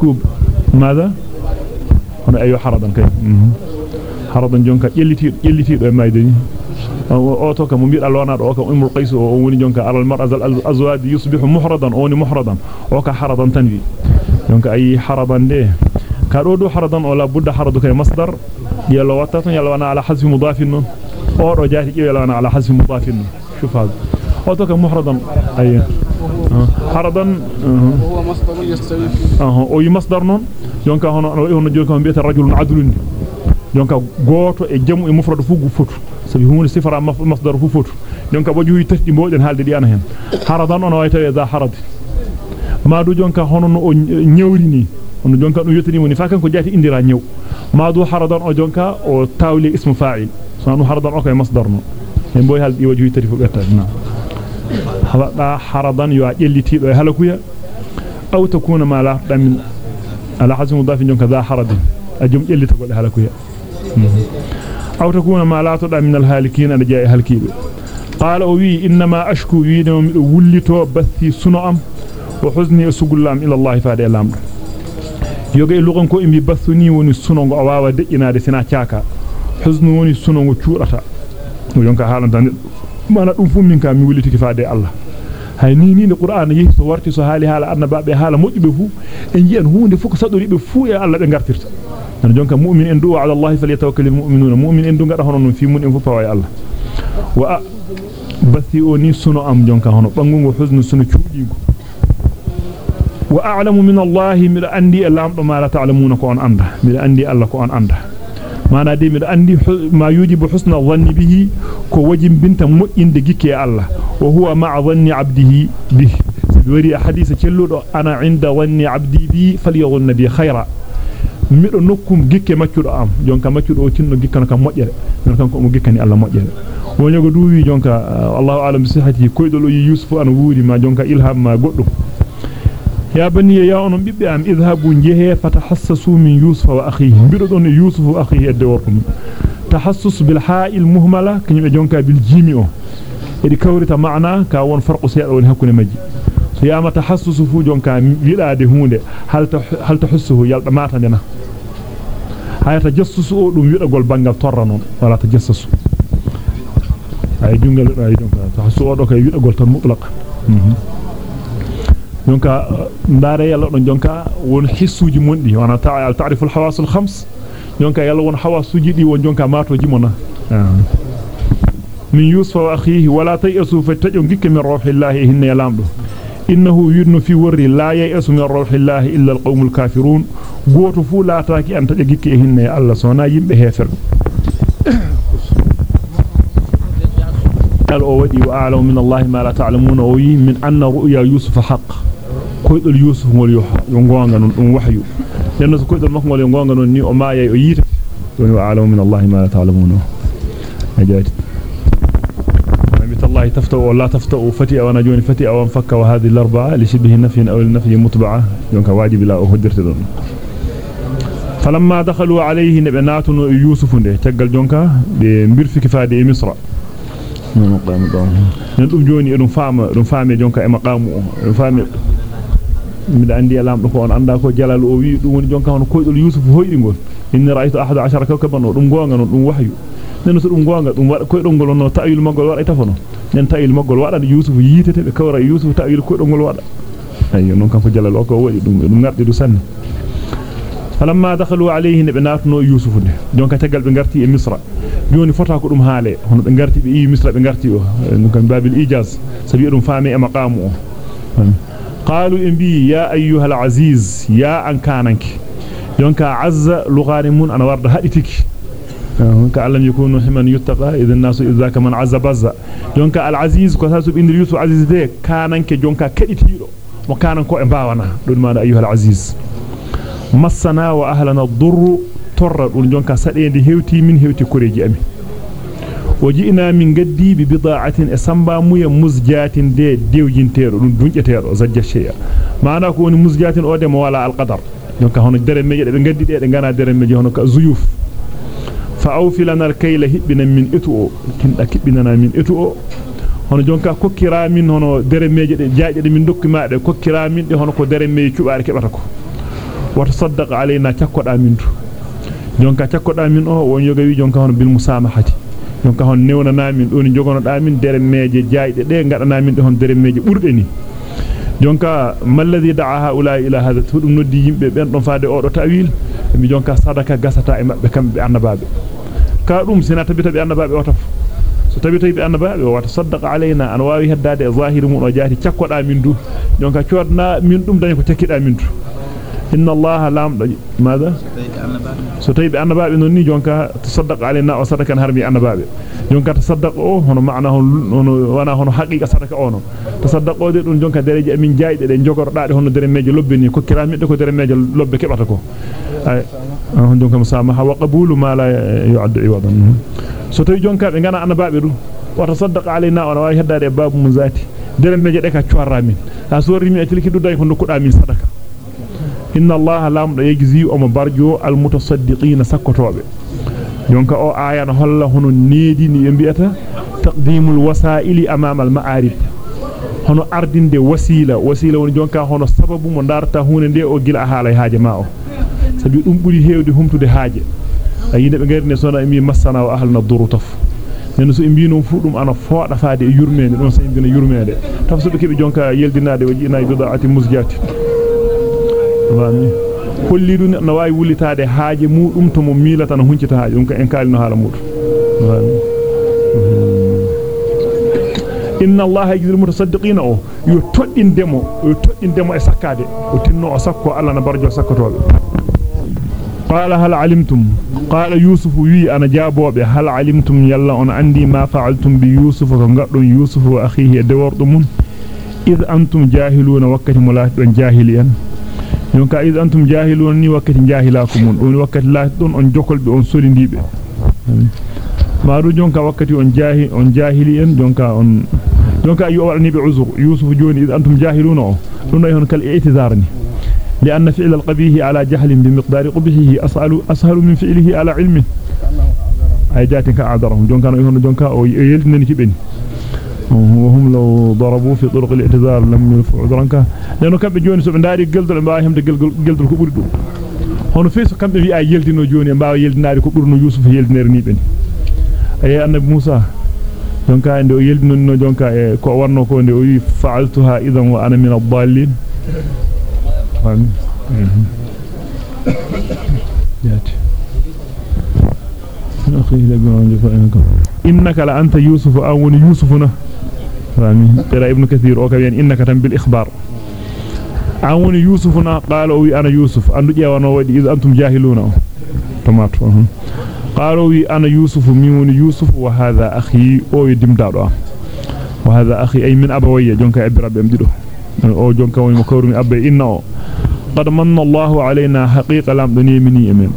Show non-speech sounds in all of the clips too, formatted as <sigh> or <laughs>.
مسكوب ماذا؟ هنا أي حرضا كي. حرضا جونكا. يلتير يلتير ما يدني أوتوك مبير ألوانار أوك أم القيس أوني جونكا. على المرأة الأزواد يصبح محرضا أوني محرضا. أوك حرضا تنوي. جونكا أي حرضا ليه كارودو حرضا أو لابد حرضا كي مصدر. يلا واتاتا يلا وأنا على حذف مضاف أو رجاتي يلا وأنا على حذف مضاف شوف هذا. أوتوك محرضا. أيه ay haradan هو مصدر يستوي آه o yi masdar non jonka hono hono jonka bi'ata rajulun adlun jonka goto e jamu e mufrad fu gu fotu sabi hunde sifara masdar fu jonka bo juwi tati mboden halde di ana hen haradan on wayta za harad madu jonka hono no o nyewrini on jonka dum yotini woni fa kan ko jati indira nyew madu haradan o jonka o tawli ismu fa'il sanu haradan o kay masdar no en boy haldi wajuwi tati fu betta na hada haradan yo jellitido e halakuya aw takuna ma la min ala hasbi mudaf jonka za harad ajum jellitago e halakuya أو تكون ما لا تدع من الهالكين أنا جاء هالكيب قال أوي إنما أشكو وينهم ولتو بثي سنعم وحزني أسقلام إلى الله فادي الأمر yoga e lugon ko imbi bathuni woni sunongo o wawa de'inaade sina caaka husnu woni sunongo cuudata o yonka haalanta mana dum fu ka mi wulitiki faade Allah hay ni ni qur'an yehi so warti so haali haala annabaabe haala mojjube fu en ji'an hunde fu ko sadoribe fu e Allah be gartirta nan jonka mu'min en du ala Allah falyatawakkalul mu'minuna mu'min en du ngada hono non fi mun en fu pawa Allah wa bathi oni suno am jonka hono bangungo husnu suno cuudigo wa a'lamu min Allah mi andi lamdo ma la ta'lamuna ko on anda mi andi Allah ko on anda mana de mi andi ma yujibu husna dhanni bihi ko wajim binta mo'inde gikke Allah wa huwa ma'a dhanni 'abdihi bihi wari hadith celludo ana 'inda dhanni 'abdi bi falyadhunna bi khayra mido nokkum gikke maccudo am jonka maccudo o tinno gikkano kam mojjere non kanko mo gikkani Allah mojjere wonyogo duwi jonka Allahu a'lam sihhati koydol o Yusuf an wuuri ma jonka ilham ma goddo يا بني يا أنم بيبي أم إذهبوا نجيه فتحسسوا من يوسف وأخيه. بيردون يوسف وأخيه الدوركم. تحسس بالحاء المهملة كنيم جونكا بالجيميو. إذا كورت معنا كاون فرق سيئة ونهكون مجي. سياما تحسس فو جونكا يلا دهونde هل هل تحسه؟ يلقى ماتا دينا هاي تجسس أو دum wiida gol bangal torra non wala tajassus ay jungal ay jonka tahassu o do kay wiida gol tan mutlaq jonka ndare yalla don jonka won hissuji mondi wana ta'al ta'rifu al-hawas al-khams jonka yalla won hawasuji di won jonka matoji mona min yusuf wa akhihi wala tayasu fatajo gikke min ruhillahi hinna yalamdo innahu yudnu fi warri la yayasu min ruhillahi illa al-qawm al-kafirun goto fu la taaki an tajo gikke hinna ya allah sona yimbe hefer قال أو ودي واعلم من الله ما لا تعلمون وي من ان رؤيا يوسف حق koydol yusuf ngol yo gonga non dum wahyu den so koydol makko ngol yo gonga non ni o maayay o yita doni wa alamu min allah ma la ta'lamuna ajati الله تفتأ ولا تفتأ فتي أو نجون فتي أو انفك وهذه الأربعة لشبه نفي أو النفي متبعة يونك واجب لا أهدرت دون فلما دخلوا عليه نبنات يوسف ده تقل جونكا بمبرفك فادي مصر non qam dum nen dum joni edum faama dum faame jonka e maqamu o faame mi andi lamdo ko on anda ko jalal o wi dum woni jonka hono koydol yusuf hoydingol inni ra'aytu ahada ashara kawkaban dum gonga non dum wahyu nen so dum gonga dum wada koydol ngol no ta'il magol wada tafono nen ta'il magol wada yusuf yitete be kawra yusuf ta'il koydol ngol wada ayyo non kan ko jalal o ko wadi dum dum ngardi du sanne falamma dakhalu alayhi nabnatno yusuf de jonka tagal be ngarti e misra joni fota ko dum haale hono be ngarti be yi misra be ngarti o dum kan babil ijaz sabi dum faami e maqamu o قالوا انبي يا أيها العزيز يا أن كانك. دونك عز لغارمون أنا ورد هديتك دونك علم يكون من يتقى اذا الناس إذا كمن عز بز. دونك العزيز كتاسب إن يوسف عزيز دي كانك دونك كديتيرو وكانك امباونا دون ما أيها العزيز. مسنا وأهلنا الضر ترد. دونك سدي هيوتي من هيوتي كوريجي أمي. وجئنا من قدي ببضاعة أسمبا مويا مزجات دي ديوجينتيرو دون دونجتيرو زجا شيء معنى كون مزجات أو دم ولا القدر. دونك هون درم ميجي دي غدي دي غانا درم ميجي هون زيوف. فاوفي لنا الكيل هبنا من اتو كندا كبنا من اتو hono jonka kokkira min hono deremeje de jaaje de min dokki maade kokkira min de hono ko deremeje cubaare kebata ko وتصدق علينا تكودا منتو. jonka cakkoda min o won yoga wi jonka hono bil musamahati jonka hon newnana min don jogonoda min dere meje jaayde de ngadana min de hon dere meje burde ni jonka malladhi da'a haula ila hadha tudum noddi yimbe ben don faade o do tawil mi jonka sadaka gasata e mabbe kambe annababe ka dum sina tabita be annababe o taf so tabita be annababe o wata saddaqa alaina an wawi heddade e zahiri mun o jaati cakkoda min du jonka ciodna min dum dañ ko takkida min du inna allaha lamdo ماذا so tawi be annababe non ni jonka tasaddaq alaina o sadakan harmi annababe jonka tasaddaq o hono maana hono wana hono haqiqa sadaka ono tasaddaq o de dun jonka dereji amin jaayde de jogordaade hono dere meje lobbe ni ko kiramide ko dere meje lobbe kebata ko ay hon jonka musamaha wa qabulu ma la yu'addu iwadan so tawi jonka be ngana annababe dum wa tasaddaq alaina wa wa heddade babu muzati dere meje de ka ciorra min inna allaha lamdo yajzi o mo barjo al mutasaddiqina sakotobe jonka o ayana holla hono needi ni be biata taqdimul wasaili amama al ma'arib hono ardinde wasila wasila woni jonka hono sababu mo darta hunde de o gila haala haaje ma o sabi dum buri heewde humtude haaje ayinde be ngerne sona mi masana wa ahlna duru taf nen so imbi non fu ana fooda faade e yurmede don so imbina yurmede taf so be kebe jonka yeldinaade waji bidaati musjati wami kollidu no wawi wulitaade haaje mudum to mo milata no huncita haaje dum en kalino hala mudum wami inna allaha yajzil mutasaddiqina o yo toddindemo yo toddindemo e sakkade o tinno o sakko alla na barjo sakkotobe qala hal alimtum qala yusuf wi ana jaabobe hal alimtum yalla on andi ma fa'altum bi yusuf ko gaddon yusuf wa akhihi e dewordo mun id yonka id antum jahilun ni wakkati jahilakum mun don wakkati la don on jokolbe on solindibe maru jonka wakkati on jahi on jahili en jonka on jonka yu walni bi uzur yusuf joni id antum jahiluna o don ay hon kal i'tizarni لأن فعل القبيه على جهل بمقدار قبحه أسهل, أسهل من فعله على علمه أي جاتك أعذرهم جون كانوا يهون جون كانوا يلدنني كبني وهم لو ضربوا في طرق الاعتذار لم يرفعوا عذرانك. لأنه كان بجوني سبن داري مباهم دي قلدل كبري دو. هون فيسو كان بي أي يلدنو جوني مباو يلدناري كبرنو يوسف يلدنير نيبني. أي النبي موسى جون كان عنده يلدنو جون كان كو ورنو كو عنده فعلتها إذا وأنا من الضالين. فاهم؟ جاتي أخيه لبعون فإنكم إنك لأنت يوسف أو يوسفنا. فاهمين ترى ابن كثير. أو كبير إنك تم بالإخبار. أو يوسفنا قالوا أنا يوسف. أن جاء ونودي إذا أنتم جاهلون. تمات قالوا أنا يوسف. ميون يوسف. وهذا أخي. أو يدم داروا وهذا أخي. أي من أبوية. جونك أبي ربي أمدده أو جونك وين مكورمي أبي. إنه قد من الله علينا حقيقة لم دنيمني أمين.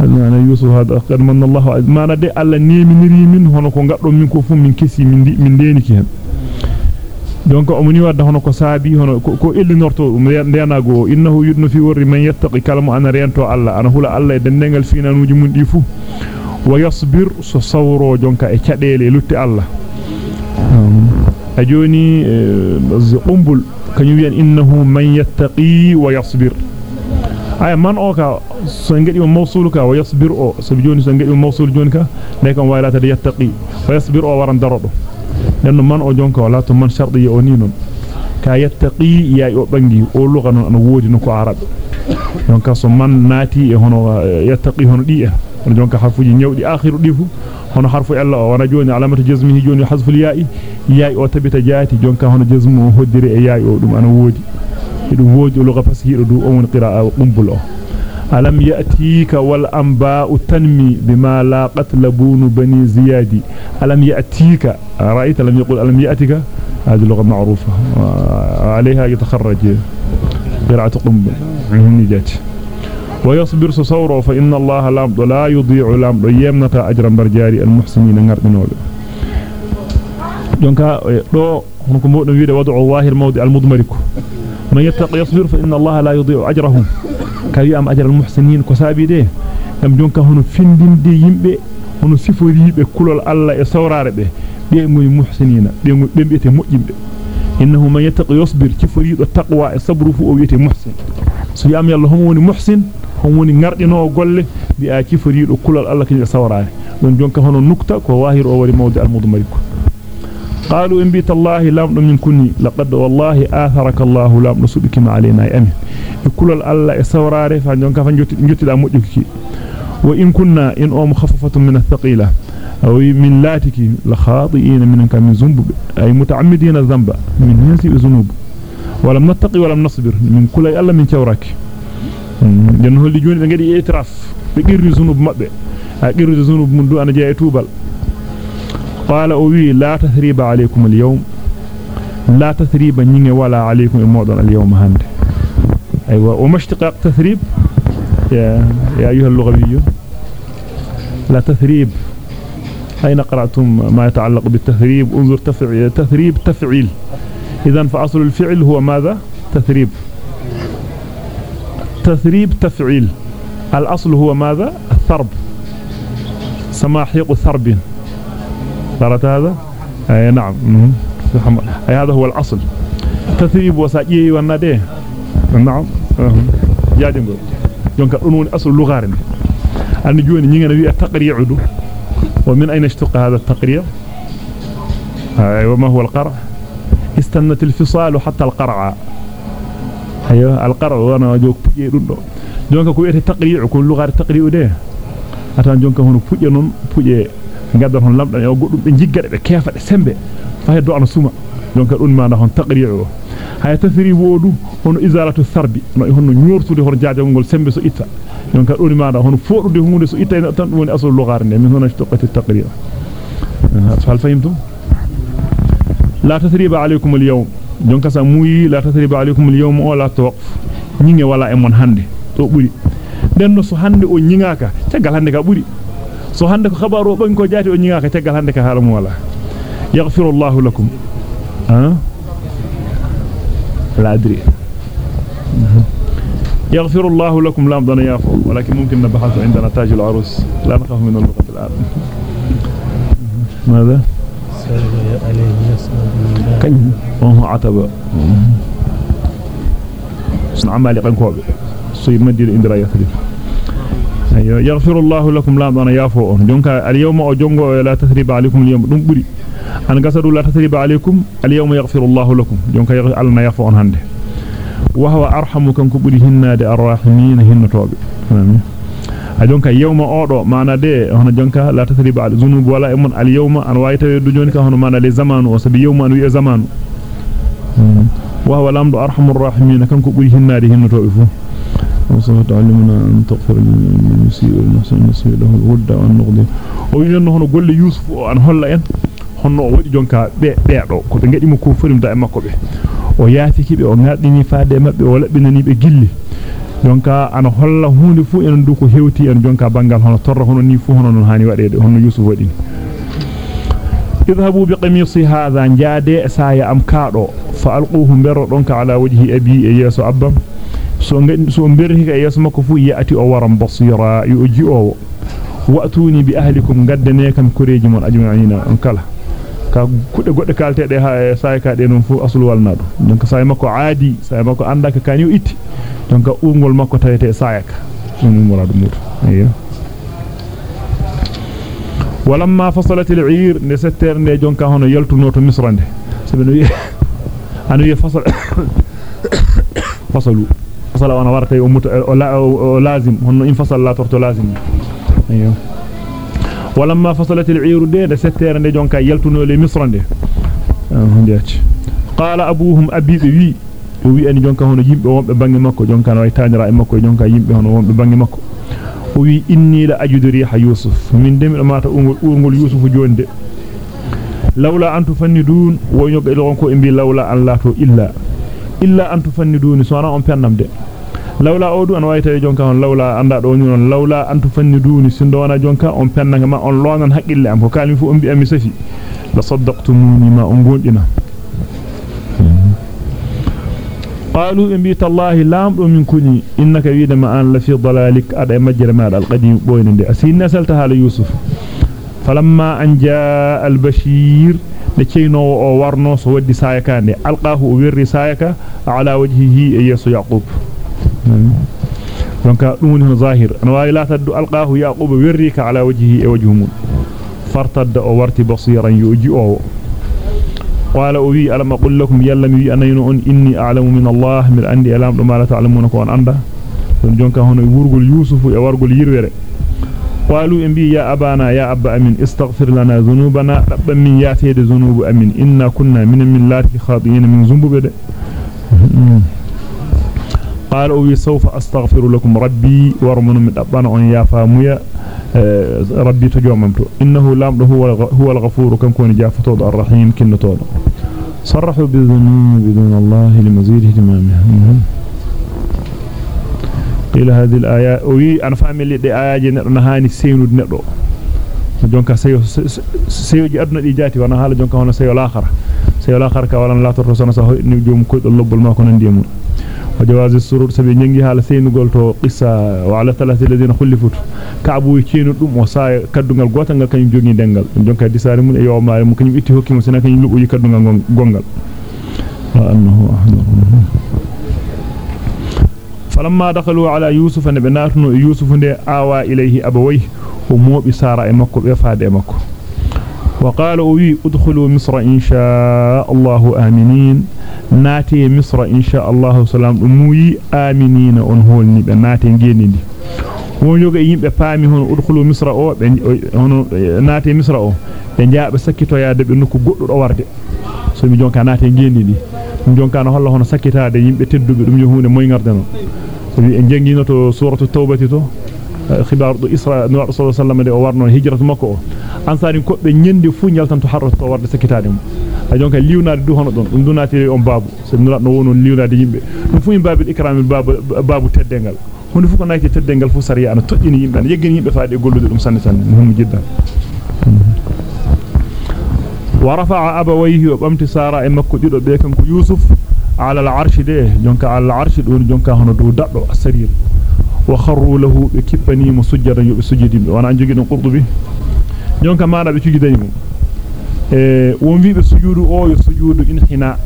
أنا يوسف هذا قد من الله ما ندي الله نيمنيري من هنا كون غادو من كو من كسي من دي من wadda hono ko saabi hono ko illi norto ndena go innahu yudnu fi warri man yattaqi kalmu ana rento alla ana hula alla e dendengal finanuji mun di fu wa yasbir so sawro jonka e cadele lutti alla a joni qumbul kanyum wiyan innahu man yattaqi wa yasbir ay man o ka so ngedi mo mawsul ka wa yasbir o so joni so ngedi mo mawsul joni ka ne kam waylata de yattaqi wa yasbir o waran darodo nenno man o jonka wala to man shardi o ni non ka yattaqi ya o bangi o luga non an wodi no ko arab donc so man naati e hono yattaqi hono di en on jonka harfuji nyawdi akhiru difu hono harfu alla o wana joni alamatu jazmihi joni hasful ya'i ya'i o tabita jaati jonka hono jazmu hoddiri e ya'i o dum ana wodi dum wodi luga fasihi do on qira'a qumbul o. Alam ya'tika wal anba'u tanmi bima laqat labun bani ziyadi alam ya'tika ra'aita lam yaqul alam ya'tika? هذه لغة معروفة عليها يتخرج قراءة قنبل من جات ويصبر صوره فإن الله لا يضيع لامد يمنة أجرا برجاري المحسنين نغربنوبه دونك دو هنكو مودو ويده وضع ظاهر موضع المضمرك من يتق يصبر فإن الله لا يضيع أجرهم كي أم أجر المحسنين كسابي دي. أم دونك هنو فندين دي يمبي. هنو سفوري بي كلول الله يسورار بي. بي موي محسنين. بي موي بيتي مؤجب إنه من يتق يصبر كفري التقوى الصبر فو ويتي محسن. hon woni muhsin hon woni ngardino golle bi a kiforido kulal Allah kany sawraare don jonka hono nukta ko wahir o wari mawdi al-mudmariko قالوا إن بيت الله لام من كني لقد والله آثرك الله لام نسبك ما علينا أمين. كل الله سوراره فنجون كفن جوتي لا مجوكي وإن كنا إن أو مخففة من الثقيلة أو من لاتك لخاطئين من كان من ذنب أي متعمدين الذنب من نسي ذنوب ولم نتقي ولم نصبر من كل الله من توراك لأنه اللي جوني بنجدي اعتراف بقير ذنوب مبه أقير ذنوب من دو أنا جاي توبل قال أوي لا تثريب عليكم اليوم. لا تثريب نيني ولا عليكم الموضوع اليوم هند أيوة وما اشتقاق تثريب؟ يا, يا أيها اللغويون لا تثريب. أين قرأتم ما يتعلق بالتثريب؟ انظر تفعيل تثريب تفعيل. إذن فأصل الفعل هو ماذا؟ تثريب. تثريب تفعيل. الأصل هو ماذا؟ الثرب. سماحيق ثرب. قرأت هذا؟ أي نعم. أي هذا هو الأصل. تثريب وساجي والنادي. نعم. جاجم دونك دون أصل لغارن أن جوني نيغنا وي التقريع ومن أين اشتق هذا التقريع أيوة ما هو القرع؟ استنت الفصال حتى القرع. أيوة القرع. وأنا جوك بجي دون دونك كو يتي تقريع كو لغار التقريع ده jonka hono puje non puje gaddan hon lamdan e goddum be jiggade be kefa de sembe fa heddo ana suma jonka dun ma hon taqri'u hay tasri wodu hono izalatu sarbi no hono ñortude hor jaajangol sembe so itta jonka dun ma hono fodude hunde so itta tan woni asul lugar ne min hono toqati taqri'u hal fahimtum la tasriba alaykum al-yawm jonka sa muyi la tasriba alaykum al-yawm o la tawqf ñinge wala e mon hande to buri den so hande o nyingaka tagal hande ka buri so hande ko khabaru ban ko jati o nyingaka tagal hande ka halamu wala. Yaghfirullahu lakum. Ha? La adri. يغفر الله لكم لا مضنا يافو ولكن ممكن نبحث عندنا تاج العروس لا نخاف من اللغة الآن ماذا كن وهو عتبة صنع مالي قنكوبي سي مدير اندرا يثرب أيوه يغفر الله لكم لا دون يافو on jonka al yawma o jongo la tasriba alaykum al yawm dum buri an gasadu la tasriba alaykum al yawma yaghfiru Allah lakum jonka alna yafo on hande wa huwa arhamu kan ko buri hinnade arrahimin hinnotobe amin a jonka yawma odo mana de hono jonka la tasriba al zunub wala emun al yawma an wayta du joni ka hono mana le zamanu o sabi yawma an wi zamanu wa huwa lamdu arhamur rahimin kan ko buri hinnade hinnotobe fu وصلت علمنا أن تغفر للمسيء والمسيء المسيء له الودة والنغضي ويجن هنا قول لي يوسف عن هلا ين. هنا أول جنكا بيع بيع رو كنت نجد مكوفر من دائما كبه وياتي كي بأمات ديني فادي ما بأولا بنني بجلي جنكا أنا هلا هون فو إن دوكو هيوتي أن جنكا بانجال هنا. طر هنا نيفو هنا نهاني وعليد هنا يوسف وديني اذهبوا بقميص هذا. جادي سايا أمكارو فألقوهم بردونك على وجه أبي إياس أبام سومبيرهيكا يسمكو فو ياتي أو ورم بصيرا يوجيو واتوني باهلكم غدنيكم كوريجي مون اجمعين ان كلا كا كود غود كالتي دي ها سايكا دي نون فو اصل والنادو دونك ساي ماكو عادي ساي ماكو انداك كانيو ايتي دونك اونغول ماكو تايتي سايكا نون مراد موت ايوا ولما فصلت العير نستر ني جونكا هونو يلتو نوتو مصرنده سبنو انو يفصل فصلوا فصل وأنا ورتي ومت... لازم. انفصل لا ترتو لازم. أيوه. ولما فصلت العير دي ده ستير دي جونكا يلتنو لي مصر دي. أه، قال أبوهم أبي بي وي أن جونكا هون يمبه وومبه بانغي ماكو جونكا نوي تانيرا اي ماكو جونكا يمبه هون وومبه بانغي ماكو وي إني لا أجد ريح يوسف. من دم مات اونغول اونغول يوسف جوند لولا انت فني دون ويوغ لونكو امبي لولا الله إلا. Illa an tufannidun so on pennamde lawla odu an wayta jonka on lawla anda do non lawla an tufanniduni sindo wana jonka on pennanga ma on lonan haqqille am ko kalmi fu on bi am safi la saddaqtumuni ma on gondina qalu in bi tallahi lam do min kuni innaka wida ma an la fi dalalik ada majra ma al qadim boynde asinna salta hala yusuf falamma an jaa al bashir de ceyno o warno so waddi sayaka ne alqahu o werri sayaka ala wajhihi e yeso yaqub donc dum woni zahir an wawi la taddu alqahu yaquba werrika ala wajhihi e wajhu mum fartadda o warti basiran yuji o قال أوي ألم أقول لكم يلم أنين أن إني أعلم من الله من عندي ألام ما لا تعلمون كون عنده جونك هنا يورغل يوسف يورغل يروره قالوا إن بي يا أبانا يا أبا أمين استغفر لنا ذنوبنا. رب من ياتيد ذنوب أمين. إنا كنا من من لا خاطئين من ذنوب بده قال أوي سوف أستغفر لكم ربي ورمن من أبانا أن يافامويا آه، ربي تجوممتو إنه لام هو هو الغفور. كم كون جافتو الرحيم كنتو صرحوا بالذنوب بدون الله لمزيد اهتمامه إلى هذه الآيات وي أنا فاهم اللي دي آيات نهاني سينو ندو jonka sayo sayoji aduna di jati wana hala jonka hono sayo l'akhara sayo l'akhara ka wala la torto sono sa ni jom ko do lobbol ma ko nan dimu وجواز السرور سبي نيغي حال سينغول تو قصة وعلى ثلاثة الذين خلفوا كابو تشينو دوم وسا كادونغال غوتانغال كاني جوغي دنگال دونك ديساري من يوم ما مو كاني بيتي حكيم فلما دخلوا على يوسف نبناتنا يوسف آوى إليه أبويه وموبي سارة مكو بفاد مكو. وقال وي ادخلوا مصر إن شاء الله آمنين. ناتي مصر إن شاء الله سلام. موي آمنين أنهولني بناتي نجيني won yoga yimbe paami hono udkhulu misra o be hono naate misra o be jaabe sakkitoyaade be nokku goddo do warde so mi jonka naate ngendi di mi jonka no holla hono sakkitaade yimbe teddube dum yo hunde moy ngarde non so mi en jangino to suratu tawbati to khibar do isra no rasul sallallahu alaihi wasallam o warno hijratu makko ansari ko be nyende fu nyaltan to harrato to warde sakkitaade mum a jonka liwnade du hono don dum dunati on babu so mi no wonon liwnade yimbe dum fu babu ikramil babu babu teddengal hunde fu ko nayti teddengal fu sariya ana tojjini yimbe ana yeggini yimbe faade gollude dum sanne sanne muhimmu jiddan ورفع أبويه وبمت سارة إمكو جدو بيكن يوسف على العرش ده جونك على العرش دون جونك هنا دو دادو السرير وخروا له بكبني مسجدا يبسجد وأنا انجي دون قرطبي جونك ما أنا بسجدني e won wiibe sujudu o yo sujudu inhina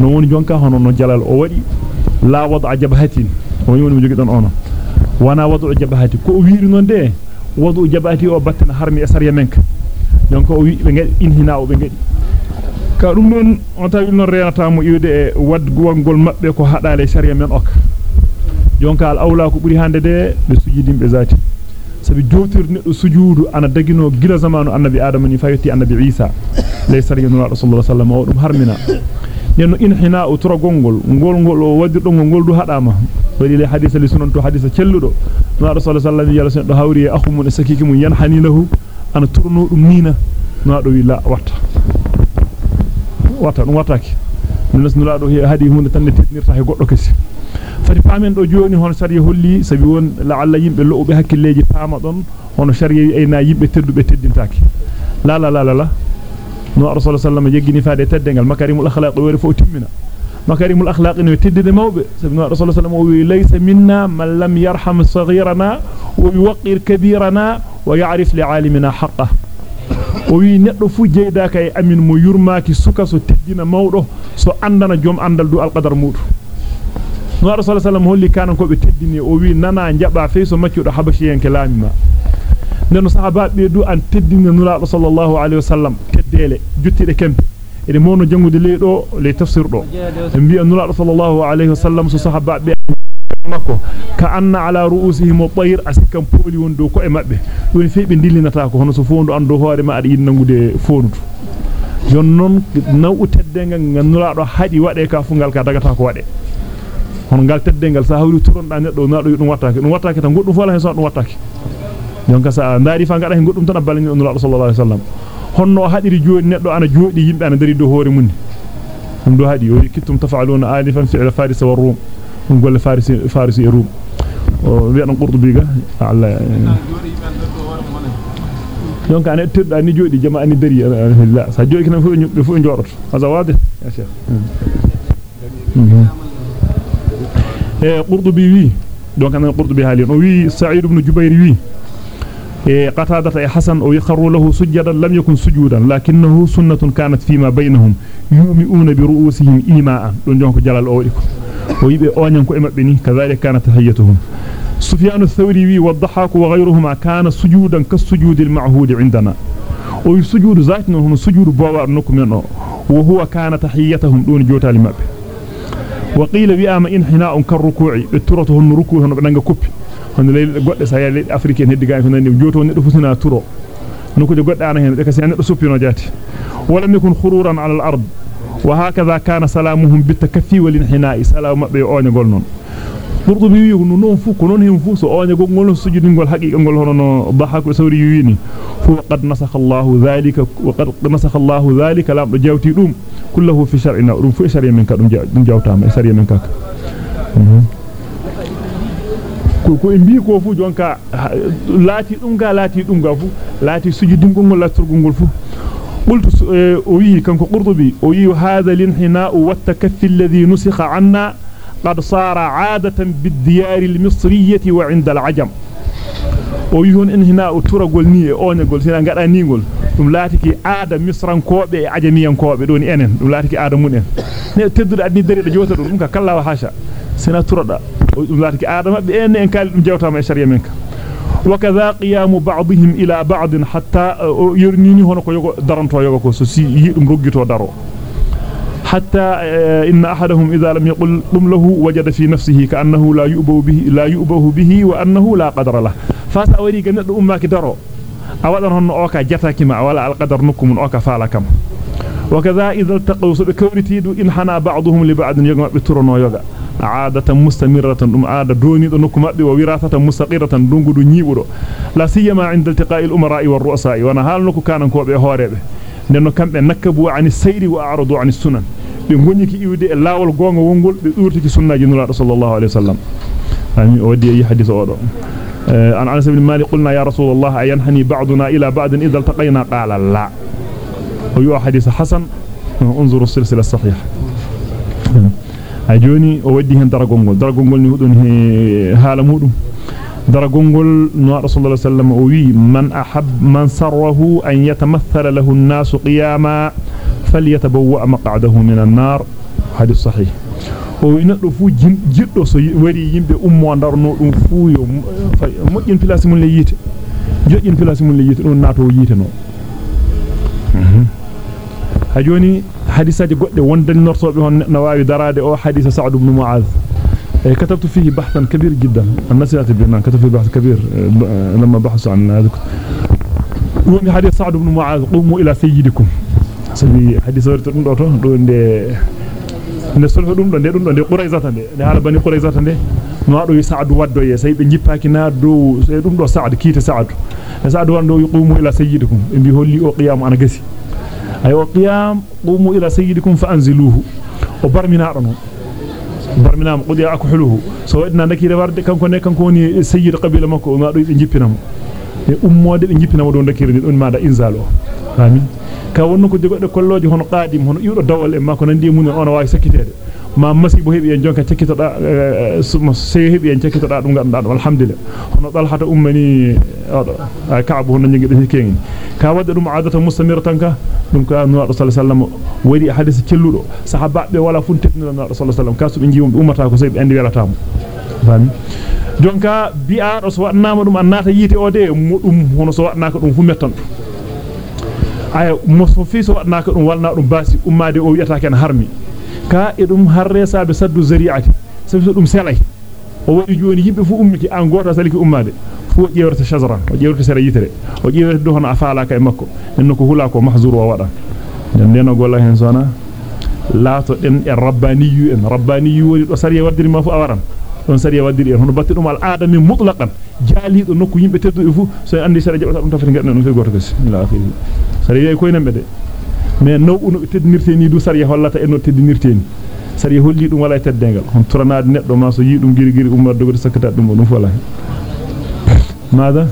no woni jonka hono no jalal o wadi la wada jabhatin o woni mo jogi don ono wana wadu jabhati ko wiiri non de wadu jabhati o battana harmi e sariya menka donc o wi be ngadi inhina o be ngadi ka dum non on tawi non renata mo iwde e wadgol mabbe ko hadale sariya men ok jonka al awla ko buri hande de be sujudimbe zati sabi jowtir neddo sujudu ana dagino gila zamanu annabi adam ni fayoti annabi isa lay sariya no rasulullah sallallahu alaihi wasallam harmina nenno inhina o tura gongol ngol ngol o wadirdo ngol du hadama wadi le hadisa li sunan to hadisa celludo no rasulullah sallallahu alaihi wasallam do hawri akhumun sakiki mun yanhani lahu ana turno dum nina no do wi la watta watta dum wattaki min nula do hadi hunde tan tednirta he goddo kasi fati paamen do joni hono sariya holli sabi won la'alla yimbe lo'ube hakkilleji paama don hono sariya ayna yimbe teddube teddintaaki la la la la la no rasul sallallahu yeggini faade teddengal makarimul akhlaq wori fo timmina مكارم الأخلاق إنه يتدد موبه سبحانه رسول الله عليه وسلم ليس منا من لم يرحم صغيرنا ويوقر كبيرنا ويعرف لعالمنا حقه. وينقف جيداك أي أمن ميرماك سكس تدين موضه سو أندنا جوم أندل دو القدر موضه نوع رسول الله سلام هولي كان كوب تديني أوي نانا نجبع فيس وما تشود حبشي ينكلا مما نانو صحابات بيدو أن تديني نوع رسول الله عليه وسلم تديلي جوتي لكمبي ede mono jangude leedo le tafsir do mbi nura sallallahu alaihi wasallam so sahaba be makko ka anna ala ru'usihim at-tayr asikam poli wondo ko e mabbe don feebe dillinata ko hono so fondu ando hoore ma adi nangude fonutu jon non nawu teddenga ngannula do hadi wade ka fungal ka dagata ko wade hono gal teddengal sa hawri turonda neddo naado dum wattake dum wattake tan goddum fola hen so dum wattake jonka sa ndaari fa ngada hen goddum tan balani on sallallahu alaihi wasallam honno hadiri jodi neddo ana jodi yimbe ana dari do hoore mun dum do hadi o kittum tafaluna alifan fi'la faris wa rum dum golle faris faris e rum o wi'a non qurtubi ga alla jonka ana tedda ni jodi jama ani dari la sa jodi kana fu be fu njorot hada wadi ya cheikh e qurtubi wi donc ana qurtubi halin wi sa'id ibn jubair wi قتادة حسن أو يخر له سجدا لم يكن سجودا لكنه سنة كانت فيما بينهم يؤمئون برؤوسهم إيماء. دون جونك جلال أوليكو ويبي أونيان كو إمبني كذلك كانت تحيتهم سفيان الثوري والضحاك وغيرهما كان سجودا كالسجود المعهود عندنا. ويسجود ذاتنا هم سجود بوار نكمن وهو كان تحيتهم دون جوتا لمبه وقيل بأما إنحناء كالركوع الترتهم ركوع هنبنغ كوبي. Hono leydi godde sa yalli africaine heddi gaay ko nandi joto neddo fusina turo nokuje godde ana hen de kasi neddo suppino jati wala mikun khururan ala al-ard wa hakaza kana salamuhum bitakaffi wal inhina'i salamu mabbe onya gol non burdu bi wi no non fu ko non hen fu so onya gol ngol sujudi ngol haqiqa ngol hono no dhahaku sawri wini fu qad nasakha Allah dhalika wa qad nasakha Allah dhalika lam do jawti dum kullahu fi shar'ina dum fu shari'a min ka dum jawtama shari'a min ka ko e mbi ko fu jonka laati dum ga laati dum ga fu laati sujudingol ngol lasturgol ngol fu قلت أوي كان قرطبي أوي هذا الانحناء والتكفي الذي نسخ عنا قد صار عادة بالديار المصرية وعند العجم أوي هون انحناء ترغل ني أونيغول سينا غدا نيغول dum laatiki aada misran koobe e ajamiyan koobe doni enen dum laatiki aada mun en ne teddude adni dari da jota dum ka wa dum laatiki aada mabbe en en kali dum jewtama e sharia menka وكذا قيام بعضهم إلى بعض حتى يرنيني هنا كو يغو درانتو يغو كو سي يدum roggito daro حتى إن أحدهم إذا لم يقل قم له وجد في نفسه كأنه لا يؤبه به لا يؤبه به وأنه لا قدر له. فاسا وري gande ummaki daro awadan hon oka jataki ma wala alqadar nukum oka fala kam وكذا إذا التقوا بكورتيد إن حنا بعضهم لبعض يغم بترنو يوغا عادة مستمرة دم عادة دوني دو نكو مابي ووراثة مستقرة دونغو دو نيبودو لا سيما عند التقاء الامراء والرؤساء وأنا حال نكو كانن كو بي هورebe nenno kambe nakkabu ani sayri wa aradu ani sunan be goniki iwde e lawol gonga wongol be durtiki sunnaji nulaado sallallahu alaihi wasallam ami odi yi hadith odo an anas ibn malik qulna ya rasul allah ayanhani ba'duna ila ba'd idha iltaqayna qala la ويو حديث حسن انظروا السلسله الصحيحه ajoni o waddi hen daragongol daragongol ni hudun haala mudum daragongol no rasulullah sallallahu alaihi wasallam o wi man ahab man sarrahu an yatamathala lahu an-nas qiyama falyatabawwa maq'adahu min an-nar hadith sahih o wi neddo fu jiddo so wari yimbe ummo darno dum fu yo mojjin place mun le yite jojjin place mun le yite don nato yite no hajoni hadisaji godde wondan nortobe hon no waawi darade o hadisa sa'd ibn mu'adh كتبت فيه بحثا كبير جدا النسيات بنا كتبت فيه بحث كبير لما بحثوا عن هذا ومن حديث سعد بن معاذ قوموا إلى سيدكم سبي حديث ورد دون دوتو دون دي ne sulhu dum do de dum do de quraizata de de hala bani quraizata de no ado sa'd waddo ye sey be jippaki na do sey dum do sa'd kiita sa'd sa'd wando yuqumu ila sayyidikum e bi holli o qiyam ana gasi ayo qiyam qumu ila sayyidikum fa anziluhu o barmina do barminama qudiya akhuluhu so wadna nakire warde kanko ne kanko woni sayyid qabila makko ma do be jippinamo e ummode be jippinamo do nakire ni don maada inzalo amin ka wonno ko jogodde kolloje hono qadim hono iwdo dawal e makko ma masibo hebi en jonka cakkitoda sey hebi en cakkitoda dum ganda dum alhamdulillah hono dalhata ummani odo kaabu hono nyingi dum kengi ka wadde dum adata mustamiratan ka dum ka no sallallahu alaihi wasallam wari hadith celludo sahaba be wala fun teknino no sallallahu alaihi wasallam kasu be jiwum ummata ko sey be andi welatamo fami jonka bi'a do so wadnama dum annata yite o de mudum hono so wadnaka dum fu mettan aya mo so fi so wadnaka dum walna dum basi ummade o wi'ata ken harmi كائدهم هرسا بسد زريعته سبسدهم سلعي هو يجون يجيب فو أمك عن قوة ذلك أمادي فو جيرت شزرا وجيرت سر يترى وجيرت دهن أفعل كأمك إنك هو لك محزور ووضع لأننا قول الله إنسانا لا تؤن الرباني إن رباني ولد وسري ودري ما فو أورم on sari wadir hono battido mal adam min mutlaqan. Jaalido nokku yimbe teddo fu so andi sari jabata dum tafir ngadno no fi gorto kess la akhiri sari ye koynambe de. Mais naw uno teddinirte ni du sariya hollata en no teddinirte ni sariya holli dum wala teddengal hon turanade neddo ma so yi dum giri giri umma dogo sakata dum dum wala ماذا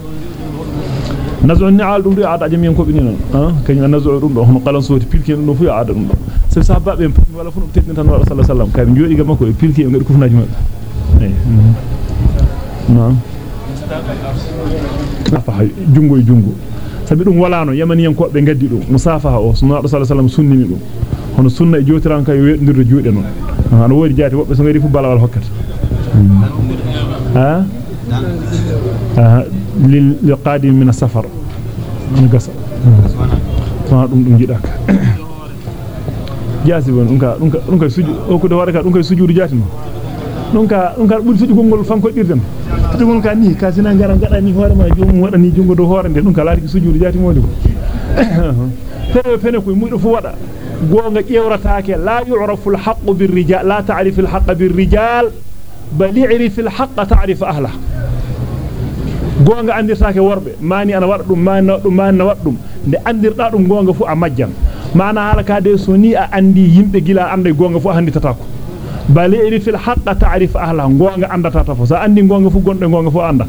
نزع النعال dum do aada jami'an ko binino ah kany nazu dum do hono qalan soti pilki dum fu aada dum do se sahabba be pammi wala fu dum teddin tan sallallahu alaihi wasallam kay jodi ga makko e ngadi kufnaaji mabbe ay naam musafaha jungo e jungo sabi dum walano yamaniyan ko be gaddi dum musafaha o sunna sallallahu alaihi wasallam sunnini dum hono sunna e jotiran kay wedirde juude non ana wodi jaati wobbe so ngari fu balawal hokkata ha ha lil qadim min as-safar ngasa ma dum dum jidaka jaasi won dum ka dum ka dum ka suju o ko do wara ka dum ka sujudu jaati no dum ka dum ka buri suju gongol fanko dirden dum ka ni ka sina ngara ngada ni hoore ma jomum wadani jungo do hoore de dum ka laati sujudu jaati modi ko fere fene ko muydo fu wada gonga ƴewrataake la yu'rafu al-haqqu bir-rijal la ta'rifu al-haqqa bir-rijal bal i'rif al-haqqa ta'rif ahla gonga andirtaake worbe mani ana wada dum mani dum mani na waddum de andirda dum gonga fu a majjan mana halaka de so ni a andi yimbe gila ande gonga fu handita ko bal i'rif al-haqqa ta'rif ahla gonga andata ta fo sa andi gonga fu gonde gonga fu anda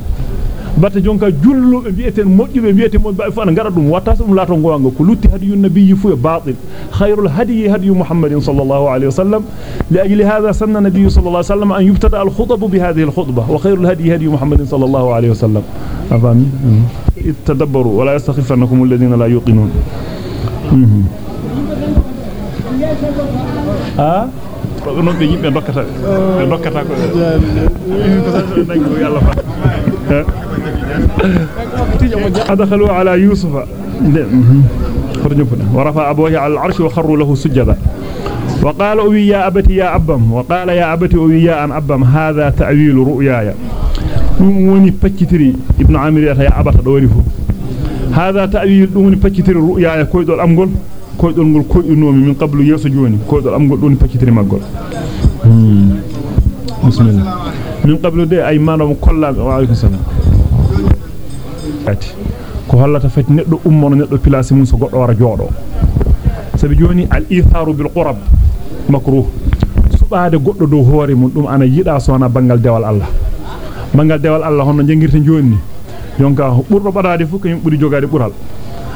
batta jonka jullube bi'eten mojjube bi'eten mo ba fu an ngara dum watta dum lato gonga ko lutti hadiyun nabiyyi fu batil khairul hadiyi hadiyu muhammadin sallallahu alayhi wasallam li ajli hadha sanna nabiyyu sallallahu alayhi wasallam an yubtada al khutab bi hadhihi al khutbah wa khairul hadiyi hadiyu muhammadin sallallahu alayhi wasallam afami tadabbaru wa la yastakhifanakum alladhina la yuqinun ah non be yimbe dokkata be dokkata ko أدخلوا على يوسف ورفع أبوه على العرش وخروا له سجدا وقال أوي يا أبتي يا أبم وقال يا أبتي أوي يا أن أبم هذا تأويل رؤياي وني بكتري ابن عامر يا أبت دوريفو هذا تأويل وني بكتري رؤياي كويد الأمغول الأمغول كويد نومي من قبل يسو جوني كويد الأمغول وني بكتري مغول بسم الله min qablu de ay manam kollabe wa alaykum salam ati ko hollata fati neddo ummono neddo place mun so goddo wara joodo sabi joni al itharu bil qurab makruh subaade goddo do hoore mun dum ana yida sona bangal dewal Allah bangal dewal Allah hono jangirta joni jonka burdo badade fu kanyum buri jogade bural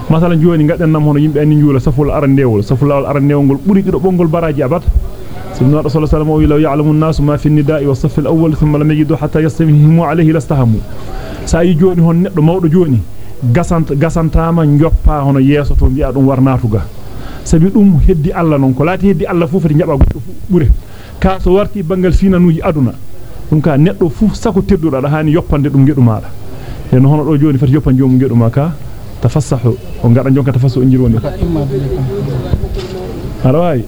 masalan joni gaden nam hono yimbe anni njula saful arandewol saful arandewol buri dido bongol baraji abata سيدنا رسول الله صلى الله عليه وسلم يعلم الناس ما في النداء والصف الأول ثم لم يجدوا حتى يستفهموا عليه لاستهموا ساي جوني هون njoppa hono yeso to bi'a dum warnatuga sabi dum heddi alla non ko lati heddi alla fu fati njaba goddo fu bure ka so warti bangal finanuji aduna dum ka neddo fu sako tedduda da hani yoppande dum gedu maada en hono do joni fati yoppan joomu gedu ma ka tafassahu o ngada jonka tafassu injir woni ala wayi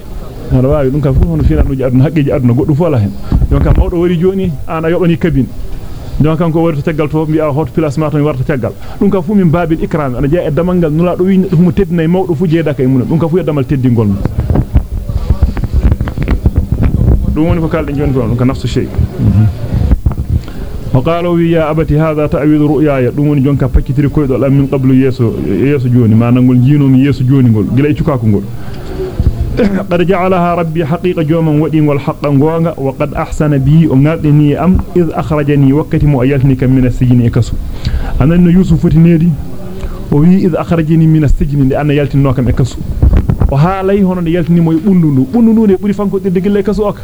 hada waawi dum ka fu hono finanuji aduna haqqeji aduna goddo fu ala hen donc mawdo wari joni ana yobani kabin donc kanko warta tegal to bi'a hot place ma tan warta tegal dum ka fu min babil ikram ana jaa e damangal nula do wi dum teddinay mawdo fu jeeda kay mun dum ka fu e damal teddingol mun dum woni ko kalde joni ko nafsu shay وقالوا يا أبتي هذا تأويل رؤياي. دون جونكا فكتري كويدو لام من قبل يسو يسو جوني. ما نقول جينوم يسو جوني gila e cukako ngol قد جعلها ربي حقيقة جوما ودين والحق غونغا وقد أحسن بي أمناتني أم إذ أخرجني. وقت مؤيلتني من السجن يكسو. أنا إن يوسف فتنيدي. وي إذ أخرجني من السجن لأن يلتني كم يكسو. وهالي هنا يلتني موي بندو بندو ne buri fanko dirde gelle kaso ok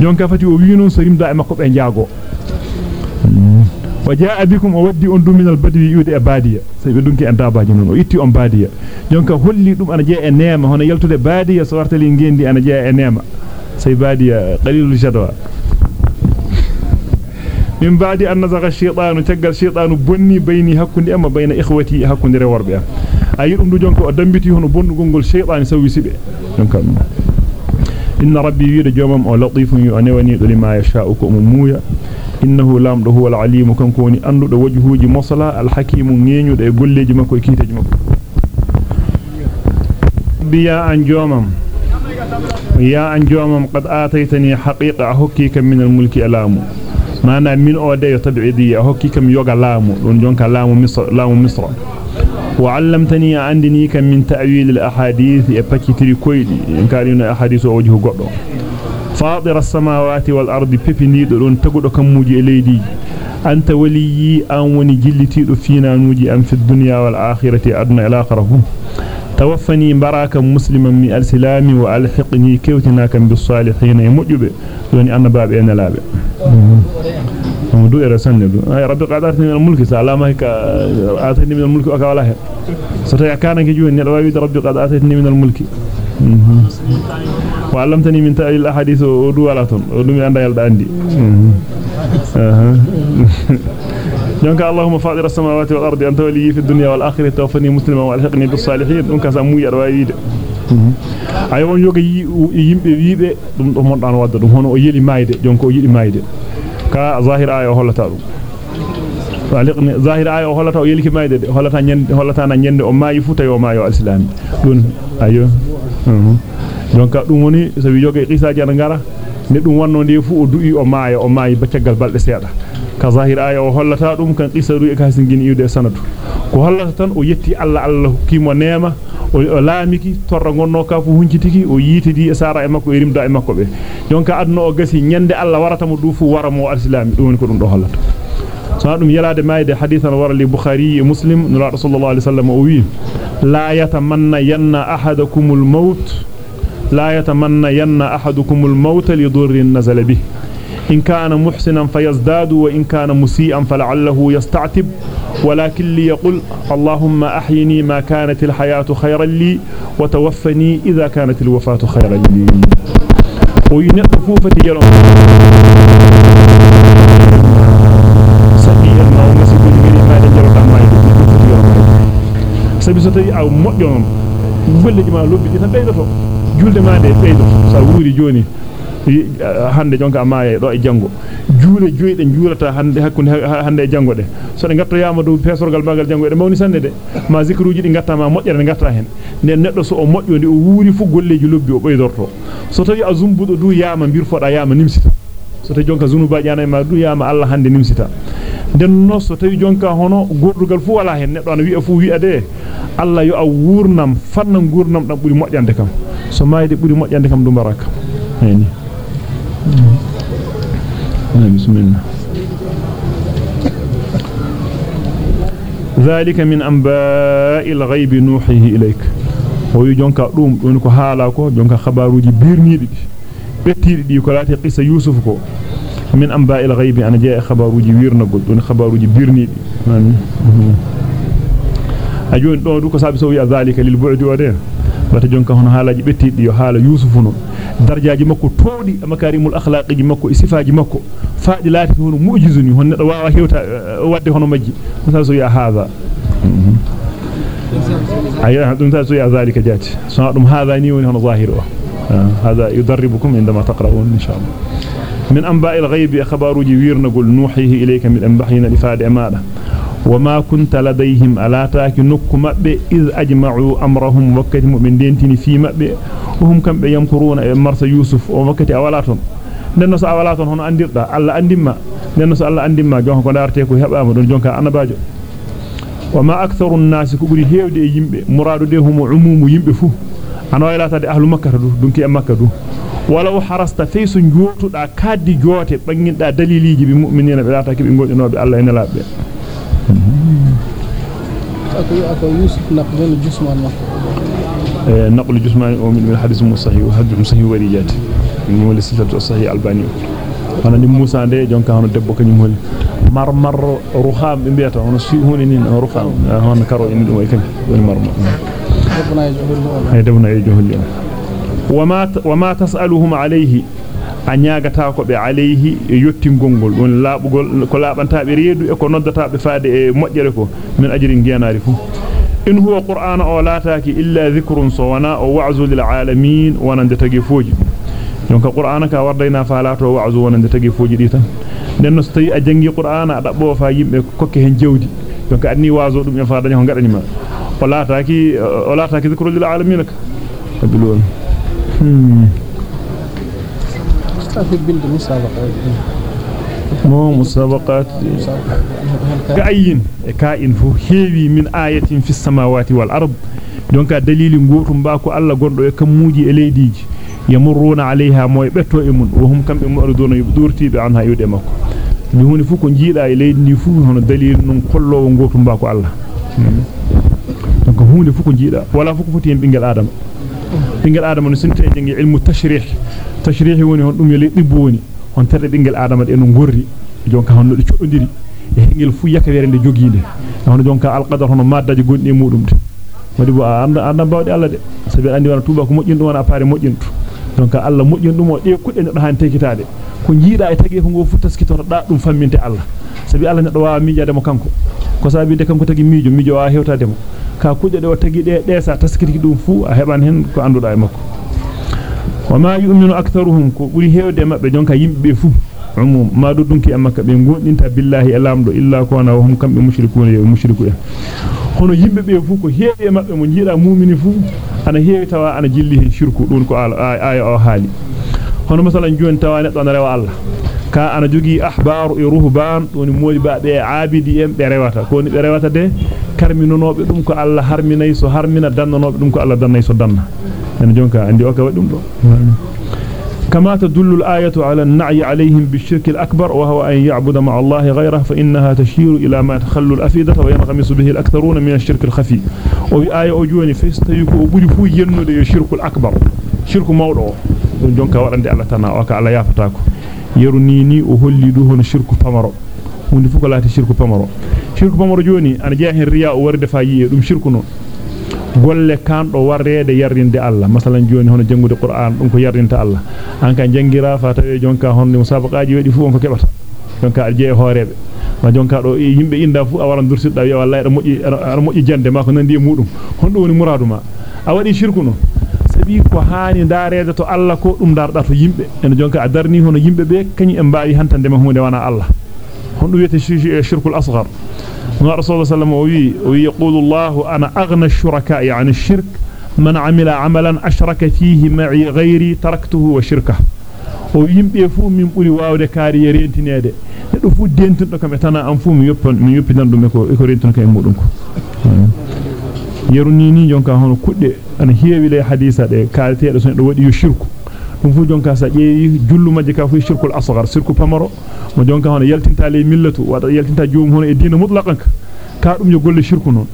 jonka fati o wi non وجاء بكم وودي أندو من البدوي يودي أبادية. سيبدونك أن داباجي نون ويتي أم بادية. جونك هولي دوم أنا جاء نيمة هنا يلتو دي بادية. سوارت لي نجيندي أنا جاء نيمة سي بادية قليل الجدوى. من بعد أن نزغ الشيطان تقل الشيطان بني بيني هكوندي أما بين إخوتي هكوندي روار بها أي أندو جونك أدنبتي هنا بن قنقل الشيطان سوي سبه جونك إن ربي يرى جومم أو لطيف يؤنوني لما يشاء كأمويا innahu lamdo huwal alimu kanko woni andudo wajhuuji mosala al hakimu ngeñudo e golleji makko e kiteji makko biya an jomam ya an jomam qad ataytani haqiqa hokika min al mulki alamu mana min o de yo tabidi hokika mi yoga lamu don jonka lamu misr lamu misr وعلمتني عندني كم من تأويل الأحاديث يبكتري كويدي إن كان أحاديث وجه قدو فاطر السماوات والأرض بيبني دون تقول كموجي إليدي. أنت ولي أن وني جلتي فينا نوجي أم في الدنيا والآخرة أدنى إلى آخره. توفني براكا مسلما من السلام وألحقني كوتناكا بالصالحين. يمجب دوني أنا باب أنا لاب. إرسان دو أي ربي قد أتني من الملك سألاما هيك أتني من الملك هي ستيا كان كجوين نلوي ربي قد أتني من الملك. فعلمتني من تأيل الأحاديث ودوالتهم ودومي عندي يلد عندي. <laughs> جانك اللهم فاضر السماوات والأرض أنت ولي في الدنيا والآخرة توفني مسلما وعلحقني بالصالحين. أنك سأموي أرواييد أيوان يوك يمب يبب دمت أمان عن وادر دم هونو يلي مايد جانك يلي مايد كا ظاهر آية وحولة تارو فعلقني ظاهر آية وحولة تارو يلي مايد حولة تانا نيند أما يفوت يوما يو الإسلام دون أيوان jonka dum woni sabi yoga qisaaji an ngara ne dum wonno ndi fu o du'i o maaya o maayi baccagal balde seeda ka zahir aya o hollata dum kan qisa du e ka singini iwde sanadu ko hollata tan o yetti alla alla kimo neema o laamiki torra gonno ka fu huncitiki o yitidi e sara e makko e rimda e makko be jonka adno o gasi nyande alla warata mo du fu waramo alislami dum woni ko dum do hollata so dum yelade mayde hadithan wara li bukhari e muslim nura sallallahu alaihi wasallam o wi la yatamanna yanna ahadakumul maut لا يتمنى ين أحدكم الموت لضر نزل به. إن كان محسنا فيزداد وإن كان مسيئا فلعله يستعتب. ولكن ليقل اللهم أحيني ما كانت الحياة خيرا لي وتوفني إذا كانت الوفاة خيرا لي. وينقف فوفة يلون sabi so tawi aw moƴƴonon golleji ma lobbi tan ɓeydoto. Julde ma de beydo sa wuri joni hande jonka maaye do e jango juule joyde juulata hande hakkunde hande e jango de so de gattoyama do pesorgal magal jango de mawni sande de ma zikruji di gatta ma mojjere gatta hen ne neddo so o mojjo ndi o wuri fu golleji lobbi o beydorto so tawi a zumbudo du yama bir foda yama nimsita so tawi jonka zunuba jana ma du yama alla hande nimsita den no so tawi jonka hono gordugal fu wala hen neddo an wi'a fu wi'a de alla yo a wurnam fanna gurnam dam buri mojjande kam so mayde buri mojjande kam du baraka hani bismillah ذلك من أنباء الغيب نوحيه إليك ويجونك دون haala ko jonka khabaruji birniidi bettiidi di ko laati qissa yusuf ko min أنباء الغيب أنا جاء خباروجي ويرنغول دون خباروجي بيرنيدي ajon do du ko sabi so wi zalika wata jonka hono haalaji bettidi yo haala yusufu no darjaaji makko toodi makarimul akhlaqi makko e sifaaji makko faadi laati hono mu'jizuni hon nedo waawa hewta wadde hono majji musa so ya hadha ayya dum ta so ya zalika jati so dum hadha ni woni hono zahiru تقرؤون إن شاء الله من أنباء الغيب أخبار جوير نقول نوحيه إليك من أنبحين لفاد أمانا وما كنت لديهم ألا تاك نك مبه إذ أجمعوا أمرهم وكتهم من دينتني في مبه وهم كم يمكرون مرس يوسف ووكتي أولاتهم hono andirda alla andimma nenno so alla andimma jonko ko darte ko hebama don jonka anabajo wama aktharu an-nas ko buri hewde e yimbe muradu de humo umumu yimbe fu ana waylata de ahlu makkah du dunki e makkah du walaw harasta faysu jotuda kaddi jote banginda daliliji bi mu'minina be lata kibe godinobe alla ina labbe أكو يوسف نقل الجسمان نقل من الحديث المصحيح وحديث صحيح وريجات من مول السلسلة الصحيح الباني. أنا دي موسى ده جون كانوا دبوا كنيم هول. مر مر رخام بيتا هون سي هون نين رخام. هون كارو إن دو يكن وين مر مر. ربنا يجهل وما وما تسألهم عليه. A nyaagata ko be alayhi yotti gongol don laabugol ko laabantaabe reedu e ko noddataabe faade e mojjere ko min ajrin geenaari fu in huwa qur'ana o laataaki illa dhikrun sawana o wa'zu lil alamin wonande tagi fooji donc qur'ana ka wardayna fa laato wa'zu wonande tagi fooji di tan den no tawi a jangi qur'ana ada bo fa yimbe kokke hen jawdi donc adni waazo dum e fa daño ngadani ma o laataaki o laataaki dhikrun lil alamin ka bilon hmm في بند مسابقه مو مسابقات. كاين كاين فو هيوي من آية في السماوات والأرض. دونك دليل غوتم باكو الله غوندو اي كموجي إليديج. يمرون عليها موي بتو إمون. وهم كم يمرضون يدورتي بان هايودي ماكو ni woni fu ko jiida e leydi ni fu hono dalil non kollo wo gotum ba ko alla donc hunde fu ko jiida wala fu ko foti en bingel adam bingel adam no sinte jangi ilmu tashrih tashrihi woni hon dum yeli dibbo woni hon terde bingel adama de no gorri jonka hon no de coddondiri e hengel fu yakawere de joginde hon jonka alqadar hono maddaji gondi mudum de wadi bo anda anda bawde alla de sabi andi wana tuba ko mojjin dum wana apare mojjintu donc Allah mojjin dum o de kudde neddo han tekitaade ko jiida e tagi ko go fu taskitoro da dum famminte Allah sabi Allah neddo waa miijade mo kanko ko sabi de kanko tagi miijo miijo waa hewtade mo ka kudde de o tagi de desa taskiti dum fu a heban hen ko anduda e makko mabbe jonka yimbe fu umum ma do dunki e makka be gondinta billahi e lamdo illa ko na hum kambe mushrikuuna e mushriku en hono yimbe be fu ko heewi e mabbe mo jiida mu'mini fu ana heewi tawa ana jilli hen shirku dun ko aya o haali hono masalan joni tawa neddo ana rewa Allah ka ana jogi ahbaru e ruhban doni moodi baabe aabidi en be rewata ko ni be rewata de karminonobe dum ko Allah harminay so harmina dannanobe dum ko Allah dannay so danna andi o ka wadum do كما تدل الآية على النعي عليهم بالشرك الأكبر وهو أن يعبد مع الله غيره فإنها تشير إلى ما تخل الأفيدة وينغمس به الأكثرون من الشرك الخفي. وفي آية أجوني فيستيك أبري فو ينود الشرك الأكبر. شرك مولو جونك ورند الله تنا وكا الله يافتاكو. يرنيني أهلي دوهن شرك فمرو hundi fu ko laati shirku pamaro shirku pamaro joni ana jeehin riya o warde fa golle kando warrede yarrinde Allah masalan joni hono jangude Qur'an dum ko yarrinta Allah an kan jangira fa tawe jonka honde musabaqaaji wedi fu on ko kebata jonka alje hoorebe ma jonka do yimbe inda fu a waran dursidda wi wallahi do moji ar moji jande ma ko nandi e mudum hondo woni muradu ma a wadi shirku non sabi ko haani daarede to Allah ko dum darda to yimbe en jonka a darni hono yimbe be kany en baawi hantande ma hunde wana Allah hondo wiyete shirkul asghar رسول الله صلى الله عليه وسلم ويقول الله أنا أغنى الشركاء عن الشرك من عمل عملا أشرك فيه معي غيري تركته وشركه ويمبي فو من بولي واوده كاري يرينتينede do fu dentudo kam etana am fu mi yoppon mi yoppinan dum ko ko rentuno kay mudum ko yeruni ni jonka hono kudde ana heewi le hadisa de kaalteedo so do wadi yo shirku dum fu jonka sa jeeyi jullu majje ka fu shirkul asghar shirku pamaro mo jonka hono yaltinta le millatu wada yaltinta joom hono e diina mutlaqan ka dum yo golle shirku non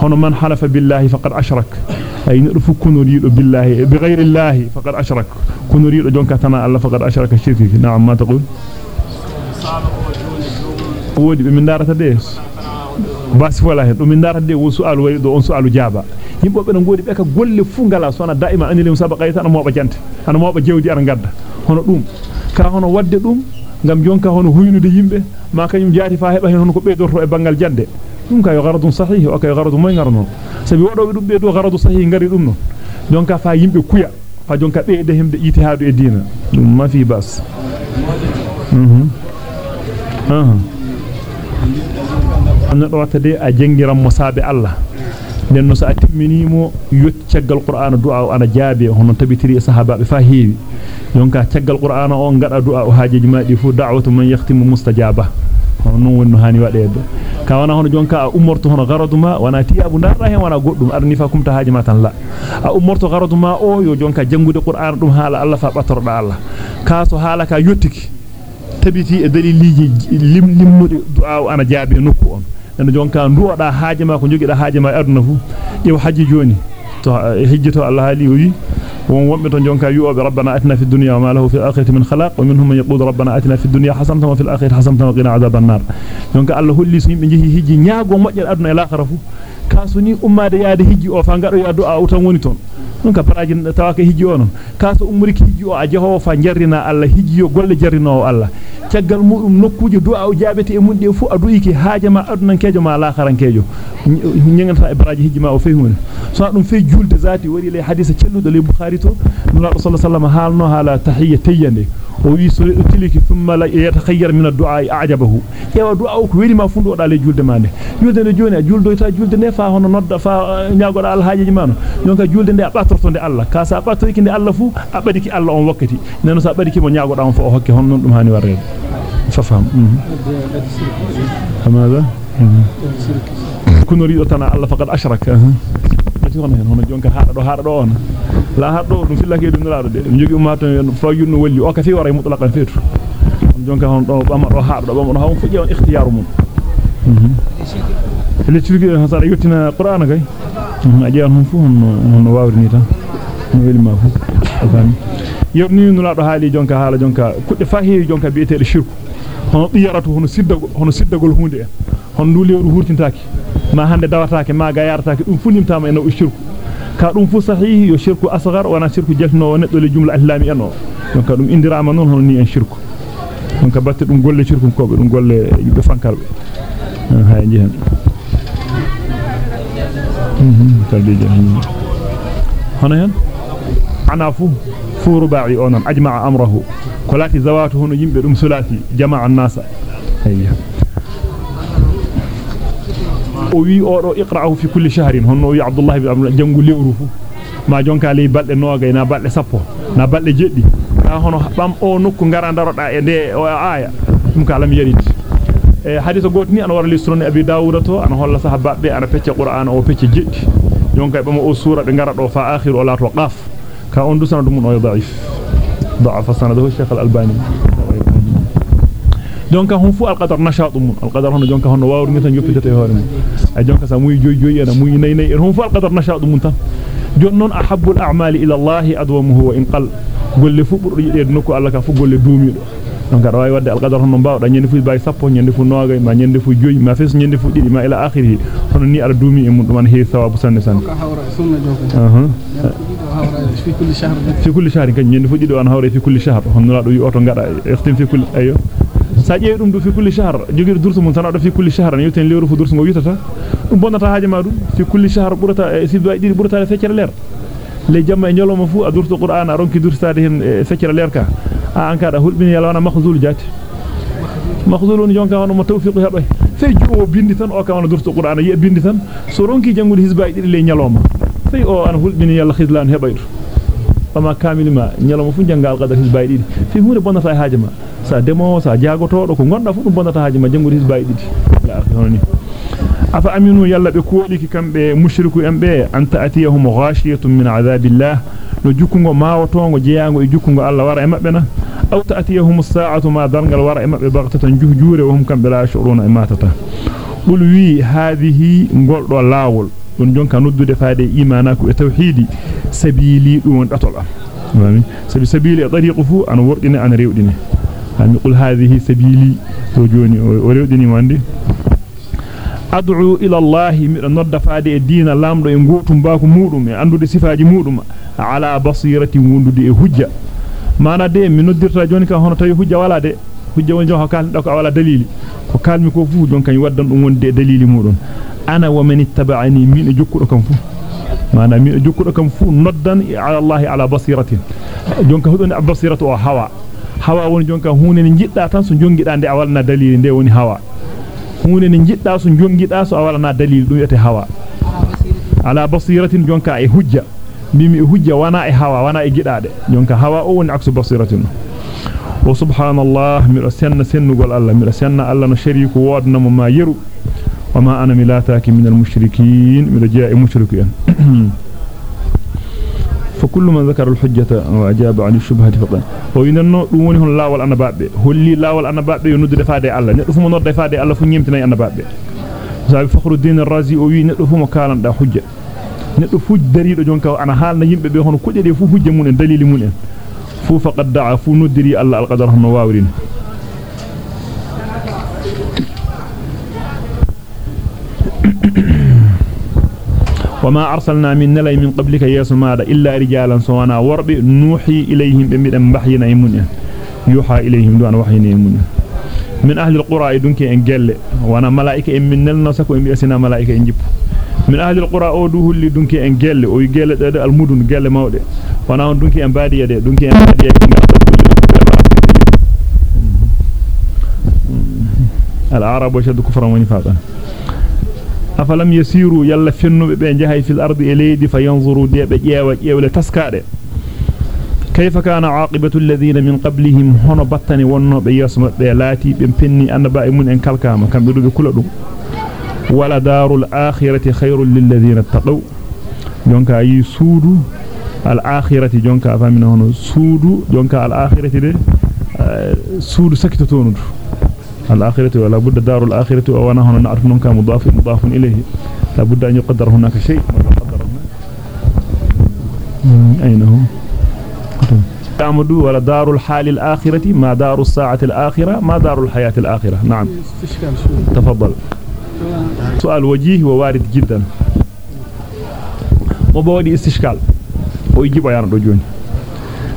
hono man halafa billahi faqad ashrak ay nedo fu kunurido billahi bi ghayri llahi faqad ashrak kunurido jonka tana allah faqad ashraka shirki na'am ma taqul wodi be min darata de basi wala hen do min darata de wo su'alu wari do on su'alu jaba yimbo be no ngodi be ka golle fu ngala sona daima anilim sabaqayta ana moba jante ana moba jewdi ara gadda hono dum ka hono wadde dum ngam jonka hono huynude yimbe ma kanyum jaati fa heba hen hono ko beedorto e bangal jande dum ka yo garadun sahih o ka yo garadu moy ngarno sabi wadobe dum be do garadu sahih ngari dum non jonka fa yimbe kuya fa jonka beede hemde ijtihadu e diina dum ma fi bas mhm aha on do watade a jengiram musabe Allah den no sa timminimo yotti caggal qur'ana du'a ana jaabe hono tabitiri sahababe fa heewi yonka caggal qur'ana on gada du'a o haajeji maadi fu da'watu man yahtimu mustajaba non wonno hani wadede ka wana hono jonka a umorto hono garaduma wana tiyabu darda hen wana goddum arni fa kumta haaji ma tan la a umorto garaduma o yo jonka jangude qur'ana dum haala Allah fa batorda Allah ka so haala ka yottiki tabiti e daliliji lim limmude du'a ana jaabe nokku on en jonka nduoda haaje ma ko jogida haaje ma aduna fu jew haji joni to hijjito Allah hali wi fil akhirati hasanatan wa qina adhaban nar jonka Allah holli so yimbe jehi hijji nyaago mojjal aduna e l'akhirah fu kasuni ummade yaade hijji o fa ngado ya du'a o tan woni ton non ka paraji tawaka hijji o non kaso umriki hijji o a jehowo fa jarrina Allah hijji yo golle jarrino Allah caggal mudum nokkuje du'a o jaabete e mun de fu aduiki haaje ma adunan kejo ma lakharan kejo nyenganta e baraji hijji ma o fehmune so dum fe julde zati wari le hadisa celludo le bukhari thumma la yatakhayyar min ad-du'a a'jabahu ewa du'a ko weli ma fundo da le julde mande julde ne joni a juldo ta julde ne fa hono nodda fa nyaagoda al haajeji mano donc julde nde a batorto nde Allah ka sa batoriki nde Allah fu a badiki Allah on wakkati neno sa badiki mo nyaagoda on fa o hokke hon non dum hani warrede fafam هذا كن يريد تنا الله فقد اشرك tona hen hono jonka haada do haada do on la haado dum fillake dum laado de dum jogi umma tan fa yunno walli o ka fi wara mutlaqan feetu jonka hon do bama do haado do bama hawo fuji on ikhtiyaru mum le cirgi ha sara yottina qur'ana kay ajiyan hon fu hon hon wawri ni tan no weli ma fu afami yorni no laado haali jonka haala jonka kudde fa heewi jonka bi'ete shirku hono diyaratu hono siddago hono siddagol hunde en hon du lewru hurtintaaki ma hande dawataake ma ga yarataake dum funimtama e no shirku ka dum fu sahihi yo shirku asghar wana shirku jaltino neddo le jumla islami en o donc dum indirama non hono ni en shirku donc batte dum golle shirku ko dum golle yubbe fankarbe hay jihan mhm tarbije hono hen ana fu ruba'i onon ajma'a amrahu kolati zawatu hono yimbe dum sulati jama'a an-nasa hayya ibn abdullah jangu lewru fu ma jonka ley balde noga na balde sappo na balde jeddi ta hono bam o nokku ngara daroda e de o aya dum ka lam yadit e hadith gotni an wara li sunan abi dawud to an holla sahabbe ana pecce qur'an o pecce jeddi jonka bam o sura be ngara do fa akhir o la to qaf ka on du sanadu mun o da'if ضعف سنده الشيخ الألباني jonka hon fu alqadar nashatu mun alqadar hono jonka hono wawru ngitan joppitete hoore mun ay jonka sa muy joy joy ena muy nay nay hon fu alqadar nashatu mun tan jon non ahabbul a'mali ila allah adwamuhu wa in qal golle fu burdo yide nokku allah ka fu golle duumido donc ada way wadde alqadar hono bawda nyande fu bay sappo nyande fu noogay ma nyande fu joy ma fes nyande fu didi ma ila akhirih hono ni ala duumi e mun dum an he sawabu sanne sanne في كل شهر في كل شهر كان nyande fu dido an hawre fi kulli shahr hono la do yi oto ngada ikhtim fi kulli ayo sa jeey dum do fi kulli shahr jogir dursu mun tan do fi kulli shahr ne yoten leeru fu dursu ngo yitata dum bonnata haaje ma dum fi kulli shahr burata fi do didi burata feccere leer le jamma e nyoloma fu adurtu qur'an a ronki dursade hen feccere leer ka a an kada hulbini yalla wana makhzul jati makhzul on jonka hono mo tawfiq hebay sey juo bindi tan o ka wana durtu qur'an yi bindi tan so ronki jangude hisba didi le nyaloma sey o an hulbini yalla khizlan hebaydo fama kamilima nyaloma fu jangal qadar hisba didi fi hunde bonnata haaje ma sa demo sa jagotodo ko gonda fu dum bonnata haaji ma jangude hisbaay didi la honni afa aminu yalla be kooliki kambe mushriku embe anta atiyahum ghashiyatun min azabillah no jukkungo maawotongo jeyango e jukkungo Allah wara e mabbe na aw ta'tiyahum as-sa'atu ma dangal wara e mabbe baghtatan juhjure wa hum kambe la shuruna e matata bul wi hadhihi goldo lawol don jonka noddude faade imanako e tawhidi sabili dum datol am sabi sabili e tariqu fu an wordine an rewdine hani qul hadhihi sabili to joni o rewdini wande ad'u ila allah mi nodda faade e diina lamdo e gotum baako mudum e andude sifaaji mudum ala basirati wondude e hujja mana de mi noddirta joni ka hono tawi hujja wala de hujja woni jonka kaldo ko wala dalili ko kalmi ko fu don kan waddan dum wonde dalili mudum ana wa man ittaba'ani min e jokkudo kam fu mana min e jokkudo kam fu noddan ala allah ala basiratin jonka hudon basiratu o hawa hawa woni jonka hunde ne jidda tan so jongida nde awalna dalili nde woni hawa hunde ne jidda so jongida so awalna dalili dum yete hawa ala basiratin jonka e hujja mimi e hujja wana e hawa wana e gidade jonka hawa o woni aksu basiratin wa subhanallah mi rasanna sennugol allah mi rasanna allah no shariku wodna mo ma yeru ana milataki min al mushrikin mi rajaa mushrikin فكل من ذكر الحجة وأجاب عن الشبهة فقط وينن دون هون لاول أنا بابي. هولي لاول أنا بابي ينود دفاده الله. ندفو من دفاده الله فنيمتنا أنا بابي. زابي فخر الدين الرازي أو ندفو مكالا دا حجة. ندفو دريد جونكا أنا حال نيمبه به هون كودي دي فو حجة من دليل من فو فقد دعا فو ندري الله القدر هم واورين وما أرسلنا من نلي من قبلك يا ماذا إلا رجالا سوانا ورب نوحي إليهم بمدن بحينا يمون يوحى إليهم دون وحينا يمون من أهل القرى دونك إن جل. وأنا ملائكة إن من نلنا سكو إن بيسنا ملائكة إن جب. من أهل القرى أودوه اللي دونك إن جل. أو يجل ده المدن جل مودة. وأنا دونك إن بادية ده دونك إن بادية العرب وشد كفرا ونفاقا. Afalam yasiru yalla fennube be jahay fil ardi ilaydi fayanzuru de be jeewa jeewle taskaade kayfa kana aqibatu alladhina min qablihim hono battani wonno be yasma be laati be penni annaba e mun en kalkama kambe dube kula dum wala darul akhirati khairul lil ladhina taqaw jonka yi suudu al akhirati jonka famina hono suudu jonka al akhirati de suudu sakito tonudu الآخرة ولا بد دار الآخرة وأنا هنا نعرف أنه كان مضاف مضاف إليه. لا بد أن يقدر هناك شيء. أين هو؟ تعمد ولا دار الحال الآخرة؟ ما دار الساعة الآخرة؟ ما دار الحياة الآخرة؟ نعم. تفضل. سؤال وجيه ووارد جدا. mo bawdi istishkal o jibo yana do joni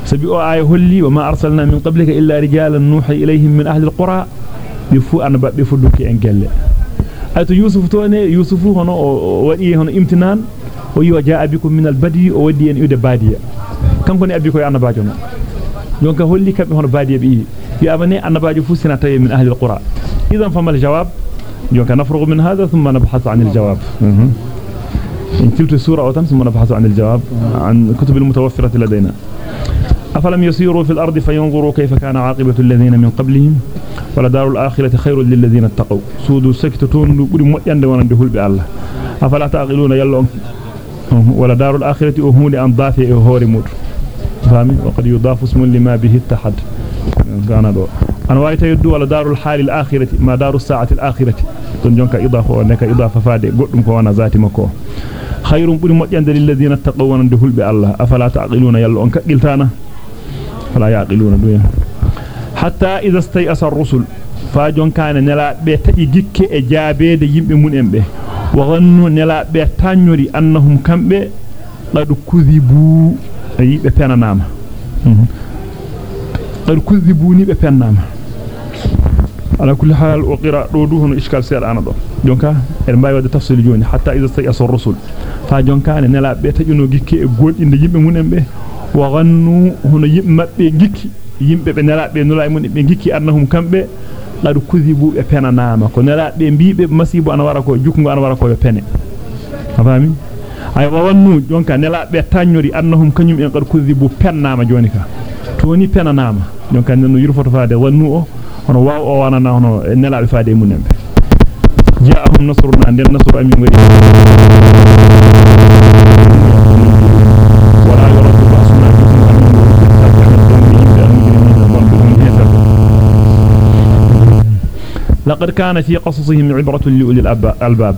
sabi o ay holli wa ma arsalna min qablika illa rijalan bi fu an babbe fu dukki en gelle ayto yusuf to ne yusuf hono o wadi hono imtinan o yi wa jaa bikum min albadi o wadi en ude badiya kanko ne abbi ko annabajo no donc holli kambe hono badiya bi bi amane annabajo fu sina tawi min ahli alqura idan famal jawab donc nafrugu min hada thumma nabhathu an aljawab إن تلت سورة أو ثم نبحث عن الجواب عن كتب المتوفرة لدينا أفلم يسيروا في الأرض فينظروا كيف كان عاقبة الذين من قبلهم ولدار الآخرة خير للذين اتقوا. سودوا سكتتون بودي مؤيان وأنا دهول بالله أفلا تعقلون يلا ولدار الآخرة أهون أن ضافي هوري مود فاهمي وقد يضاف اسم لما به اتحد. غانا دو. أنا وايت يدو ولا دار الحال الآخرة ما دار الساعة الآخرة. تون جونك إضافة ونك إضافة فادي. قدم كوانا ذاتي مكو. خير بودي مؤيان للذين اتقوا وأنا دهول بالله أفلا تعقلون يلا أنك قلتانا؟ فلا يعقلون دوين حتى إذا استيأس الرسل فاجون كان نلا بي تاجي جيكي e jaabede yimbe mun embe wa gannu nela be tanyori annahum kambe qad kuzibu ay be penanama qad kuzibuni be penanama ala kulli hal o qira do du hono iskal ser ana do jonka en mbawi wadde tafsil joni hatta iza stayasa ar-rusul fa jonka ne nela be tajino gikke e goldinde yimbe mun embe wa gannu hono yimbe mabbe gikki yimbe be nelabe nula mun be gikki annahum kambe qad kuzibu be penanama ko nelabe biibe masibo ana wara ko jukngo ana wara ko be pene afami ay wa wannu jonka nelabe tanyori annahum kanyum en qad kuzibu pennama joni ka to ni penanama jonka nanu yurfoto faade wannu o hono waaw o wanana hono nelabe faade munembe ja'ahum nasruna den nasru amin wari لقد كان في قصصهم عبرة لأولي الألباب.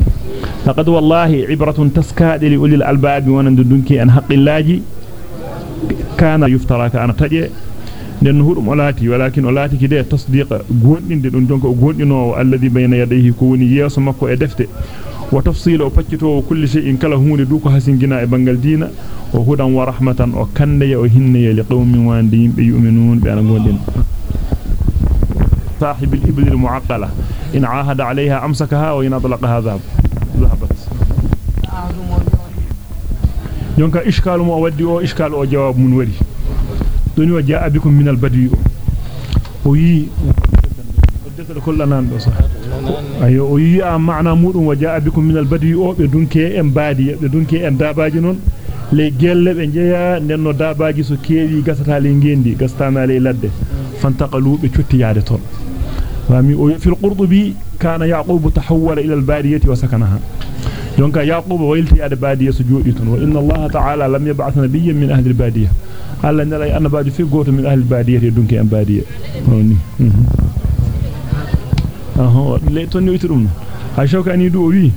لقد والله عبرة تسكاد لأولي الألباب وأنا ندنك أن حق الله كان يفترى كان تجي. لأنه ملاتي ولكن أولاتي كده تصديق قوانين دي ندنك قوانين الذي بين يديه كوني ياسمك وإدفته وتفصيل وبكته وكل شيء إن كله هون دوك هسنجنا إبنغل دينا. وهدى ورحمة وكندي وهني لقوم وانديم يؤمنون بأن قوانين. صاحب الإبل المعقلة. إن عاهد عليها أمسكها وإن أطلقها ذهب. ذهبت. يونك إشكال مو ودي أو إشكال أو جواب من ولي. دوني وجاء بكم من البدو. وي ودت كل نان دو صح ايو وي معنى مودum وجاء بكم من البدو. baadi be dunke en dabaji non le gelle be jeya nenno dabaji so keewi gasata le ngendi gastana le ladde fantaqalu be ciutti yaade ton وفي القرطبي كان يعقوب تحول إلى البادية وسكنها. دونك يعقوب ويلتي على البادية سجودتون وإن الله تعالى لم يبعث نبيا من أهل البادية. قال أن لا أنا بعد في قوت من أهل البادية دونك أن بادية. أهو ليتوني يترون هشوك أن يدو وي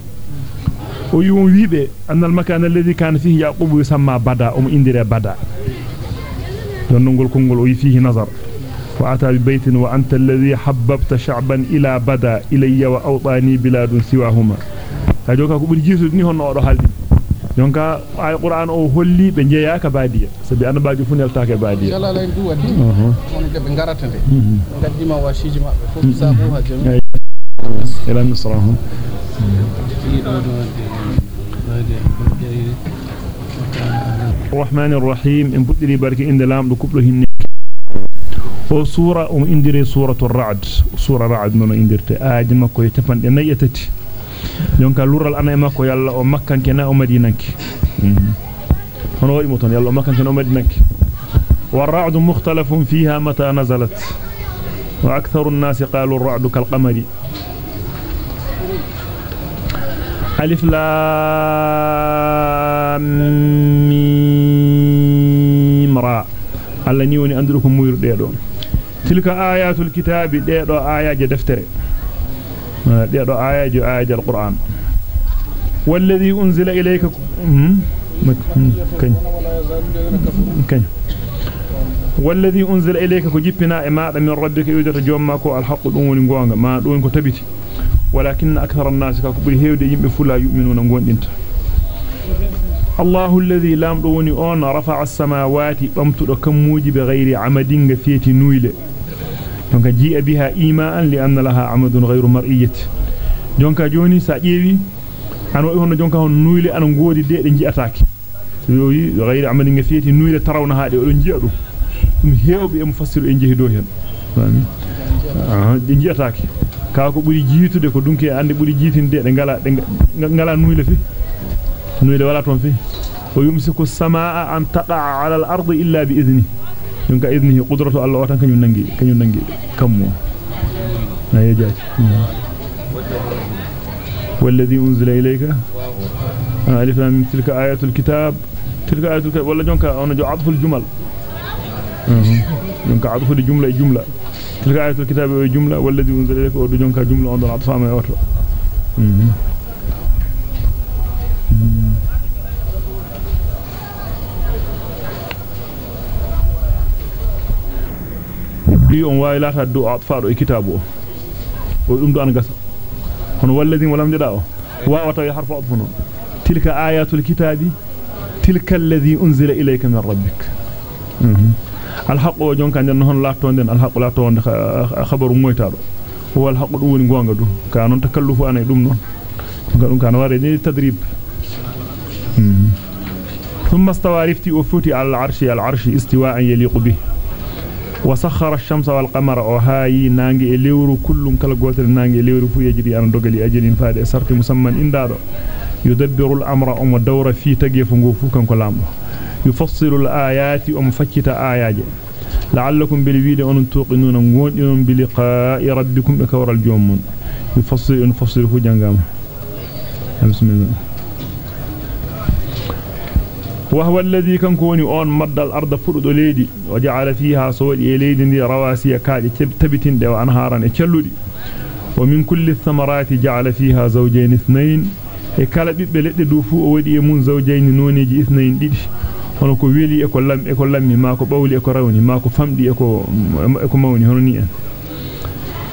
ويوم ويبه أن المكان الذي كان فيه يعقوب يسمى بدا أم إندري بدا. دون نقول كنقول وي فيه نظر. فأتى ببيت وأنت الذي حببت شعبا إلى بدا إلي وأوطاني بلاد سواهما. فجوكا كبير جيسو دني هون أورو حالي يونكا آي قرآن أو هولي بنجي ياكا بادية سبي أنا بادي فوني التاكي بادية جلالا لندو ودي وأنا جبنغارتن دي مقدمة واشي جمع فوق سابوها جميع إلى مصرهم الرحمن الرحيم إن بدري بارك إن لام لكبله وصورة أم إندري صورة الرعد صورة رعد من إندرت آج ما كوي تفن نيتت يوم قال لورا الأنا ما كوي الله أم مكان كنا يلا أم مكان كنا أم مدينك مختلف فيها متى نزلت وأكثر الناس قالوا الرعد كالقمر ألف لام ميم را الله نيوني أندركم مير ديدون tilka ayatul kitabi de do ayaje deftere de do ayaje ayaje alquran والذي أنزل إليك كن والذي أنزل إليك كجبنا ما من ربك يوجد جوما كو الحق وني غونغا ما دون كو تبتي ولكن أكثر الناس كو بي هيوده يمبه فلا يؤمنون غوندinta الله الذي لام دوني أون رفع السماوات بمتو كموجي بغير عمد فيتي نويلة. دونك جيء بها ايماء لأن لها عمد غير مرئيه دونك جوني سا جيوي an o hono jonka hon nuyle an ngodi de de jiataake yoyi ghayri amali ngafiyati nuyle tarawna haade o don jiya dum dum heewbe e mufassiru en jehi do hen fami ah de jiataake ka ko buri jiitude ko dunke ande buri jiitinde de ngala de ngala nuyle fi nuyle wala ton fi o yumsiku samaa an taqa ala al ardi idni donc idnihi qudratu allah watan kanyum nangi kanyum nangi kammo ay jaati والذي أنزل إليك ألف من تلك آيات الكتاب تلك آيات الكتاب ولا جونك أنا جو عطف الجمل جونك عطف الجملة جملة تلك آيات الكتاب جملة والذي أنزل إليك ودو جونك جملة عند عطف ما يوتر ɗi on wawi laata do atfaɗo e kitabu o ɗum do an gasa hono walladhi walam jada o wawata ya harfu adfu non tilka ayatul kitabi tilka alladhi unzila ilayka min rabbik jonka den hon latto den alhaq latto on khabaru moytaado o alhaq dum woni gonga du ka non takallufu anay dum non dum kan ware ni tadrib ثم استوى رفتي وفتي على العرش العرش استواء يليق به وسخر الشمس والقمر. وهاي نانغي ليورو كل كلا غوتل نانغي ليورو فو يجري. ان دوغلي اجلين فادي سرتي مسمى إندادو. يدبر الأمر أم دور في تجي فغو فو كانكو لامدو يفصل الآيات أم فكت آياج. لعلكم بالفيد أن توقنون. غودون بلقاء ربكم بكور الجومون. يفصل ان فصل فو جانغام بسم الله. وهو الذي كان كوني أون مد الأرض فودو ليدي وجعل فيها سوي ليدي دي رواسي كاد تبتين دي وانهارن تشلودي ومن كل الثمرات جعل فيها زوجين اثنين. كالا بيب ليدي دو فو وودي مون زوجين نونيجي اثنين ديدي هونو كو ويلي إكو لام إكو لامي ماكو باولي إكو راوني ماكو فامدي اكو إكو موني هونو ني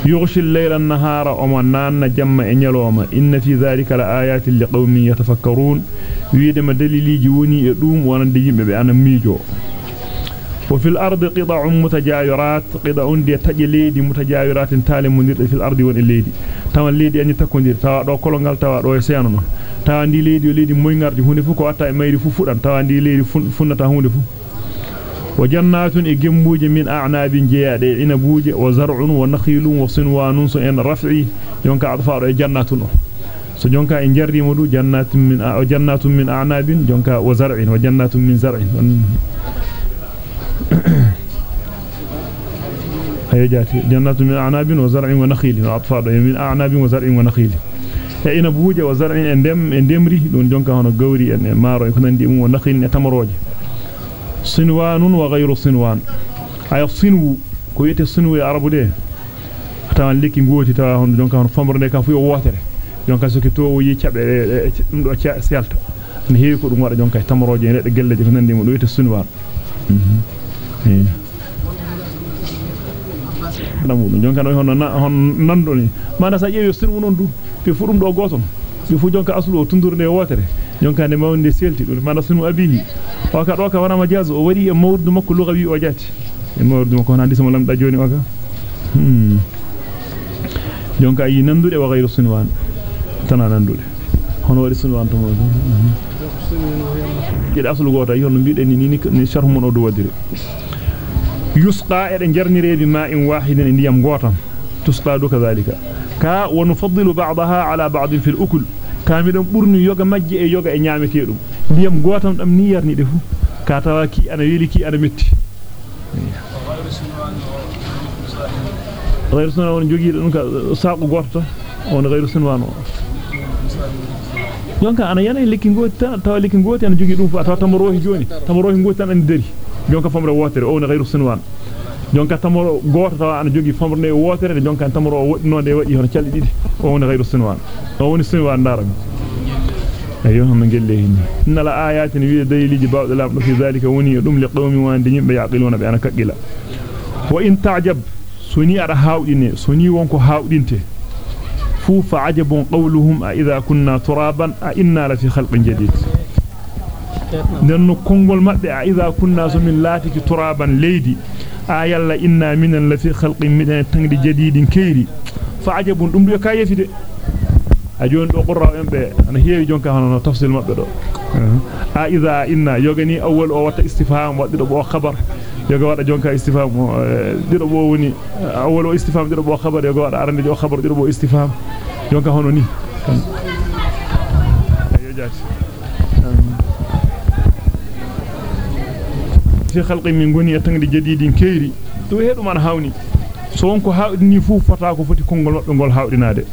يغشي الليل النهار ومن نان جمع نلوم إن في ذلك الآيات لقوم يتفكرون. ويدم دليل جوني يدوم ونديم بأن ميجو. وفي الأرض قضع متجايرات قضع دي تجلي دي متجايرات تالي مندر في الأرض وان اللي دي تاوان اللي دي أن يتكون دي. تاوان دو كولون غال تاوان دو يسيانونا تاوان دي اللي دي اللي دي موينغار دي هوني فوكو أتا إما يري فوفو تاوان دي اللي دي فنة هوني فوكو وجنات إجموج من أعناب جياد إنبوج وزرع ونخيل وصنوان سئن رفعي جنك عطفار جنات سجنك إن جري مدو جنات من جنات من أعناب جنك وزرع وجنات من زرع. <clears throat> هي جاتي. جنات من أعناب وزرع ونخيل عطفار من أعناب وزرع ونخيل. إن بوجة وزرع إن دم إن دمري دون جنك هنا جوري إن مارو يكون عندي مو نخيل نتمروج e ngoti tawa hono jonka hono famrde ka fu yo wotere jonka soki to yi cabe dum do selta ne heewi ko dum wada jonka tamroje nedde gelleje ko nandi mo do yete sunwar mhm namu jonka no hono hon nando ni mana sa yeeyo sirmu non du be fu dum do goton be fu jonka aslu o tundurde wotere jonka ne mawde selti dum mana sunu abihi o ka do ka wana majaz o wari e mawdu makko lugawi o jati e mawdu makko handi sama lam da joni o ka hmm jonka yi nandude wa ghayru sunwan tana nandude hono wadi sunwan to mo jide aslu goto yi hono biiden ni ni sharh mon o do wadire yusqa eden jarnirebi ma'in wahidin ndiyam gotam تسقاد كذلك كا ونفضل بعضها على بعض في الأكل كاملن برني يوغا ماجي اي يوغا اي نياميتي دوم ديام غوتام دام نيارني ديفو كا تاواكي أنا ويليكي أنا ميتي غير سنوان جوغي دونك ساق غورتا اون غير سنوان دونك انا يانا ليكي غوتا تاوا ليكي غوتا أنا جوغي دوم فاتا تامروي جوني تامروي غوتا أنا ديري دونك فامرا ووتري اون غير سنوان jonka tamoro goto tawa ana jogi famre wotere jonka tamoro wodinode wadi hono calli didi o na غير سنوان o woni سنوان daram ayo hon gelle hinni innal ayatin wi daliliji bawde lamdo fi zalika woni dum li qawmi wa andi yimbe yaqiluna be ana kaggila wa in ta'jab suni ara hawdine suni wonko hawdinte fu fa ajabun qawluhum a idha kunna turaban a inna la fi khalqin jadid nenno kongol mabbe a idha kunna so min latiki turaban leydi a yalla inna minan la fi khalqin min tangdi jadidin kayri fa ajabun dum do kayefi de a joni do qurra en be ana heewi jonka hono tafsil mabbe do a idha inna yogani awwal o wata istifham waddo bo khabar yoga wada jonka istifham dido bo woni awwal o istifham dido bo khabar yoga wada arande jo khabar dido bo istifham jonka hono ni ayo jati fi khalqin min goni atangdi jadidin kayri do hedum an hawni. So wonko hawdini fu fata ko foti kongol mabbe gol hawdinade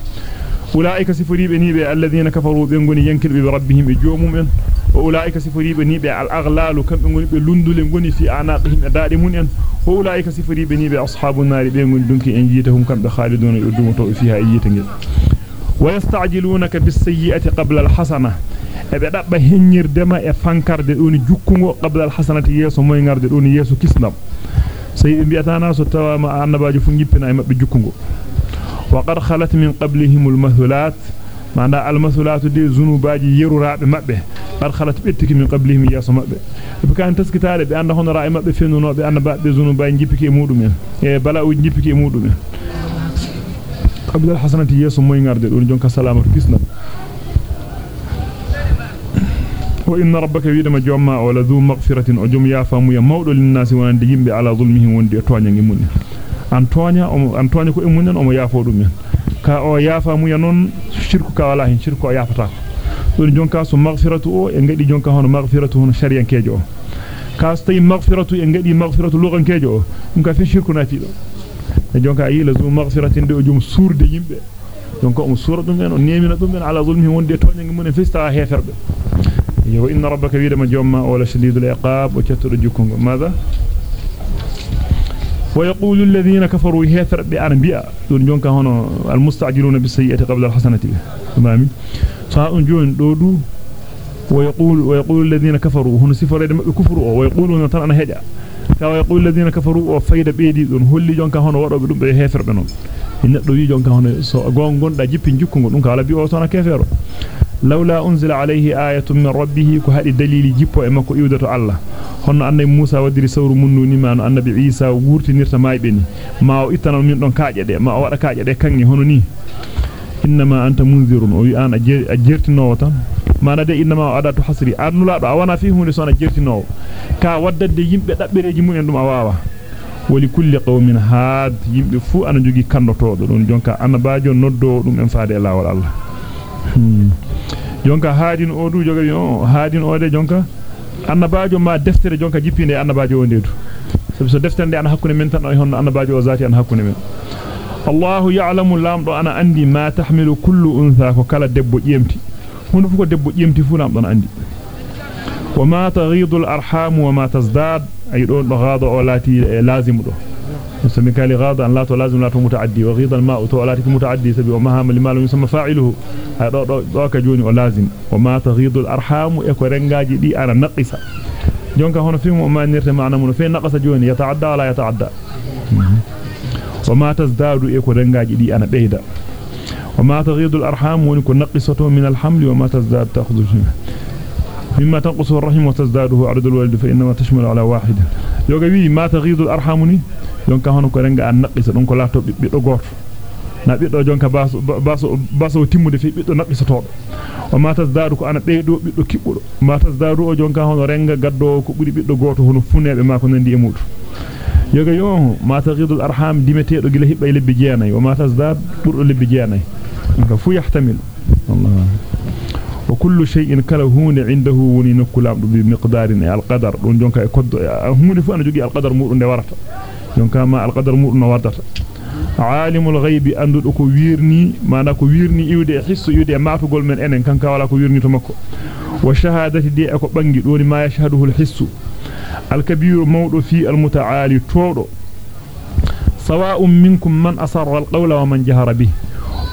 أولئك سفريب نيبة الذين كفروا بينغوني ينكر بربهم جومهم وأولئك سفريب نيبة الأغلال كم بينغوني بلندل غوني في أعناقهم دائمون أن وأولئك سفريب نيبة أصحاب النار بينغوني دونكي إنجيتهم كم بخالدون يدومتوا فيها إيتنجل ويستعجلونك بالسيئة قبل الحسنة ebe dabba henyirde e fankarde doni jukkungo qabla al hasanati yeso moy ngarde doni yeso kisnam be bi'atana so tawama annabaaju fu ngippina e mabbe jukkungo وقد خلت من قبلهم المثلات معنى المثلات دي ذنوباجي يرورابه مبه قد خلت بيتك من قبلهم ياسو مبه بكان تسكتاده بي anda hono raay mabbe fennuno be anda baade zunubaaji jippike mudumen e bala'u jippike mudumen qabla alhasanati yasu moy ngarde don jonka salamatu bisna wa inna rabbaka widama jomma wala dhu maghfiratin o jom yafamu ya mawdo lin nasi wonande yimbe wonde toñangi mun an tonya o an tonya ko e munen o mo yaafo dum men ka o yaafa mu ya non shirku ka wala hen shirku o yaafata don jonka so maghfiratu o e ngadi jonka hono maghfiratu hono shariyan kejo ka so tay maghfiratu e ngadi maghfiratu lugan kejo o dum ka fe shirku nati do e jonka yi la zu maghfiratin de o jum surde yimbe donc o sura dum men o nemina dum men ala zulmi wonde tonya ngi mun fista rabbaka widama jomma wala shadidul iqab o cettudo jukkungo madha ويقول الذين كفروا هيثر بأنبياء. دون جونكا هنا المستعجلون بالسيئة قبل الحسنة. تمام سواء جون دودو. ويقول ويقول الذين كفروا. هنا سفر كفروا ويقولون ترى أنا هجا ويقول الذين كفروا وفيد بيدي. دون هولي جونكا هنا ورد بدون بهيثر بنون إن دوي جونكا هنا. سو غون غون دا جيبين جوكو دون كالا بيو سونا كفروا لولا أنزل عليه آية من ربه كهذا الدليل جيبو إما كو الله. هنا أن موسى ودري سور منو نما أن نبي عيسى وورت نيرت ماي بني ما هو إتنا من دون كاجة دي ما هو كاجة دي كان هنا ني. إنما أنت منذر أو أنا جيرت نوتا ما ندى إنما أدا تحصري أرن لا أوانا فيه من سوانا جيرت نو كا ودد دي يمبي تأبير جمعين دم أواوا. ولكل قوم هاد يمبي فو أنا جوجي كان نطرد جونكا أنا باجو ندو دم إنفادي الله والله. Jonka haadin o du jogabi o haadin o de jonka annabaajo ma deftere jonka jippinde annabaajo o ndeedu sabi so deftere nde ana hakkunde men tan o honno annabaajo o zati ana hakkunde men Allahu ya'lamu lamdo ana andi ma tahmilu kullu untha ko kala debbo jemti hunde fu ko debbo jemti fu lamdo ana andi wa ma taghidu al-arham wa ma tazdad ay don do gado o lati lazim do سمي كالي غاضا لا تلازم لا متعدي وغيض الماء تو لا متعدي. سبي وما هم لما لم يسمى فاعله. دو دو دو كجوني ولازم وما تغيض الأرحام اكو رنگاجي دي أنا نقصا جونكا هنا فيهم ما نرت معنى من فين نقص جوني؟ يتعدى ولا يتعدى؟ وما تزداد اكو رنگاجي دي أنا بيدا. وما تغيض الأرحام ونكو نقصته من الحمل وما تزداد تأخذ مما تنقص الرحم وتزداده عدد الولد فإنما تشمل على واحد. يوغوي ما تغيض الارحام ني يونكا هانو كورنغا أن نقيس دونك لا توبي بيدو غوت نا بيدو جونكا باسو باسو باسو تيمودي في بيدو نقيس تود وما تزدادو كو أنا بيدو بيدو كيبودو. ما تزدادو أو جونكا هانو رينغا غادو كو بودي بيدو غوت هونو فونيبي ماكو نندي امود يوغيو ما تغيض الأرحام ديمتيدو غيل هيباي لبي جيناي وما تزداد بورو لبي جيناي فو يحتمل. الله وكل شيء كلهون عنده ونكل عبد بمقدار القدر. دون جونكا كد همني فانا جوجي القدر مو دون ورت جونكا ما القدر مو دون ورت عالم الغيب أندو دوكو ويرني ما نكو ويرني يودي حس يودي ما فغول من إنن كانكا ولا كو ويرني تمكو. وشهاده دي أكو بانغي دوني ما يشهده الحس الكبير مود في المتعالي تودو سواء منكم من أصر القول ومن جهر به.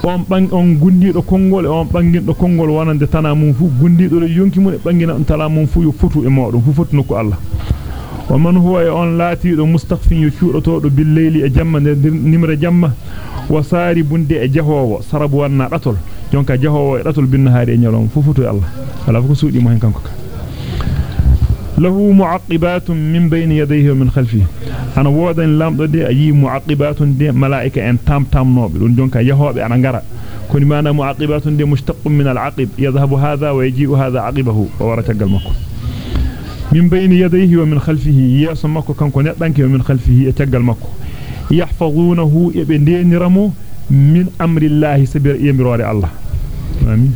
On bang on gundido kongol on bangindo kongol wonande tana mum fu gundido le yonki mun e bangina on tala mum fu yo futu e modon fu fotu nokko Allah wa man huwa on laatido mustaghfin yucuudoto do bil layli e jamma nimra jamma wa sari bunde e jahowo sarabu wanna datol jonka jahowo e datol bin nahari e nyalom fu futu e Allah wala fu suudi mo hen kanko ka له معقبات من بين يديه ومن خلفه أنا وودن لامدو دي اي معقبات دي ملائكه ان تام تام نوبه دون جونكا يهوبه أنا غارا كوني مانا معقبات دي مشتق من العقب يذهب هذا ويجيء هذا عقبه وورا تغال مكو من بين يديه ومن خلفه يسمكو كانكو ندانكي ومن خلفه تغال مكو يحفظونه يبندينرمو من أمر الله سبير يمروري الله امين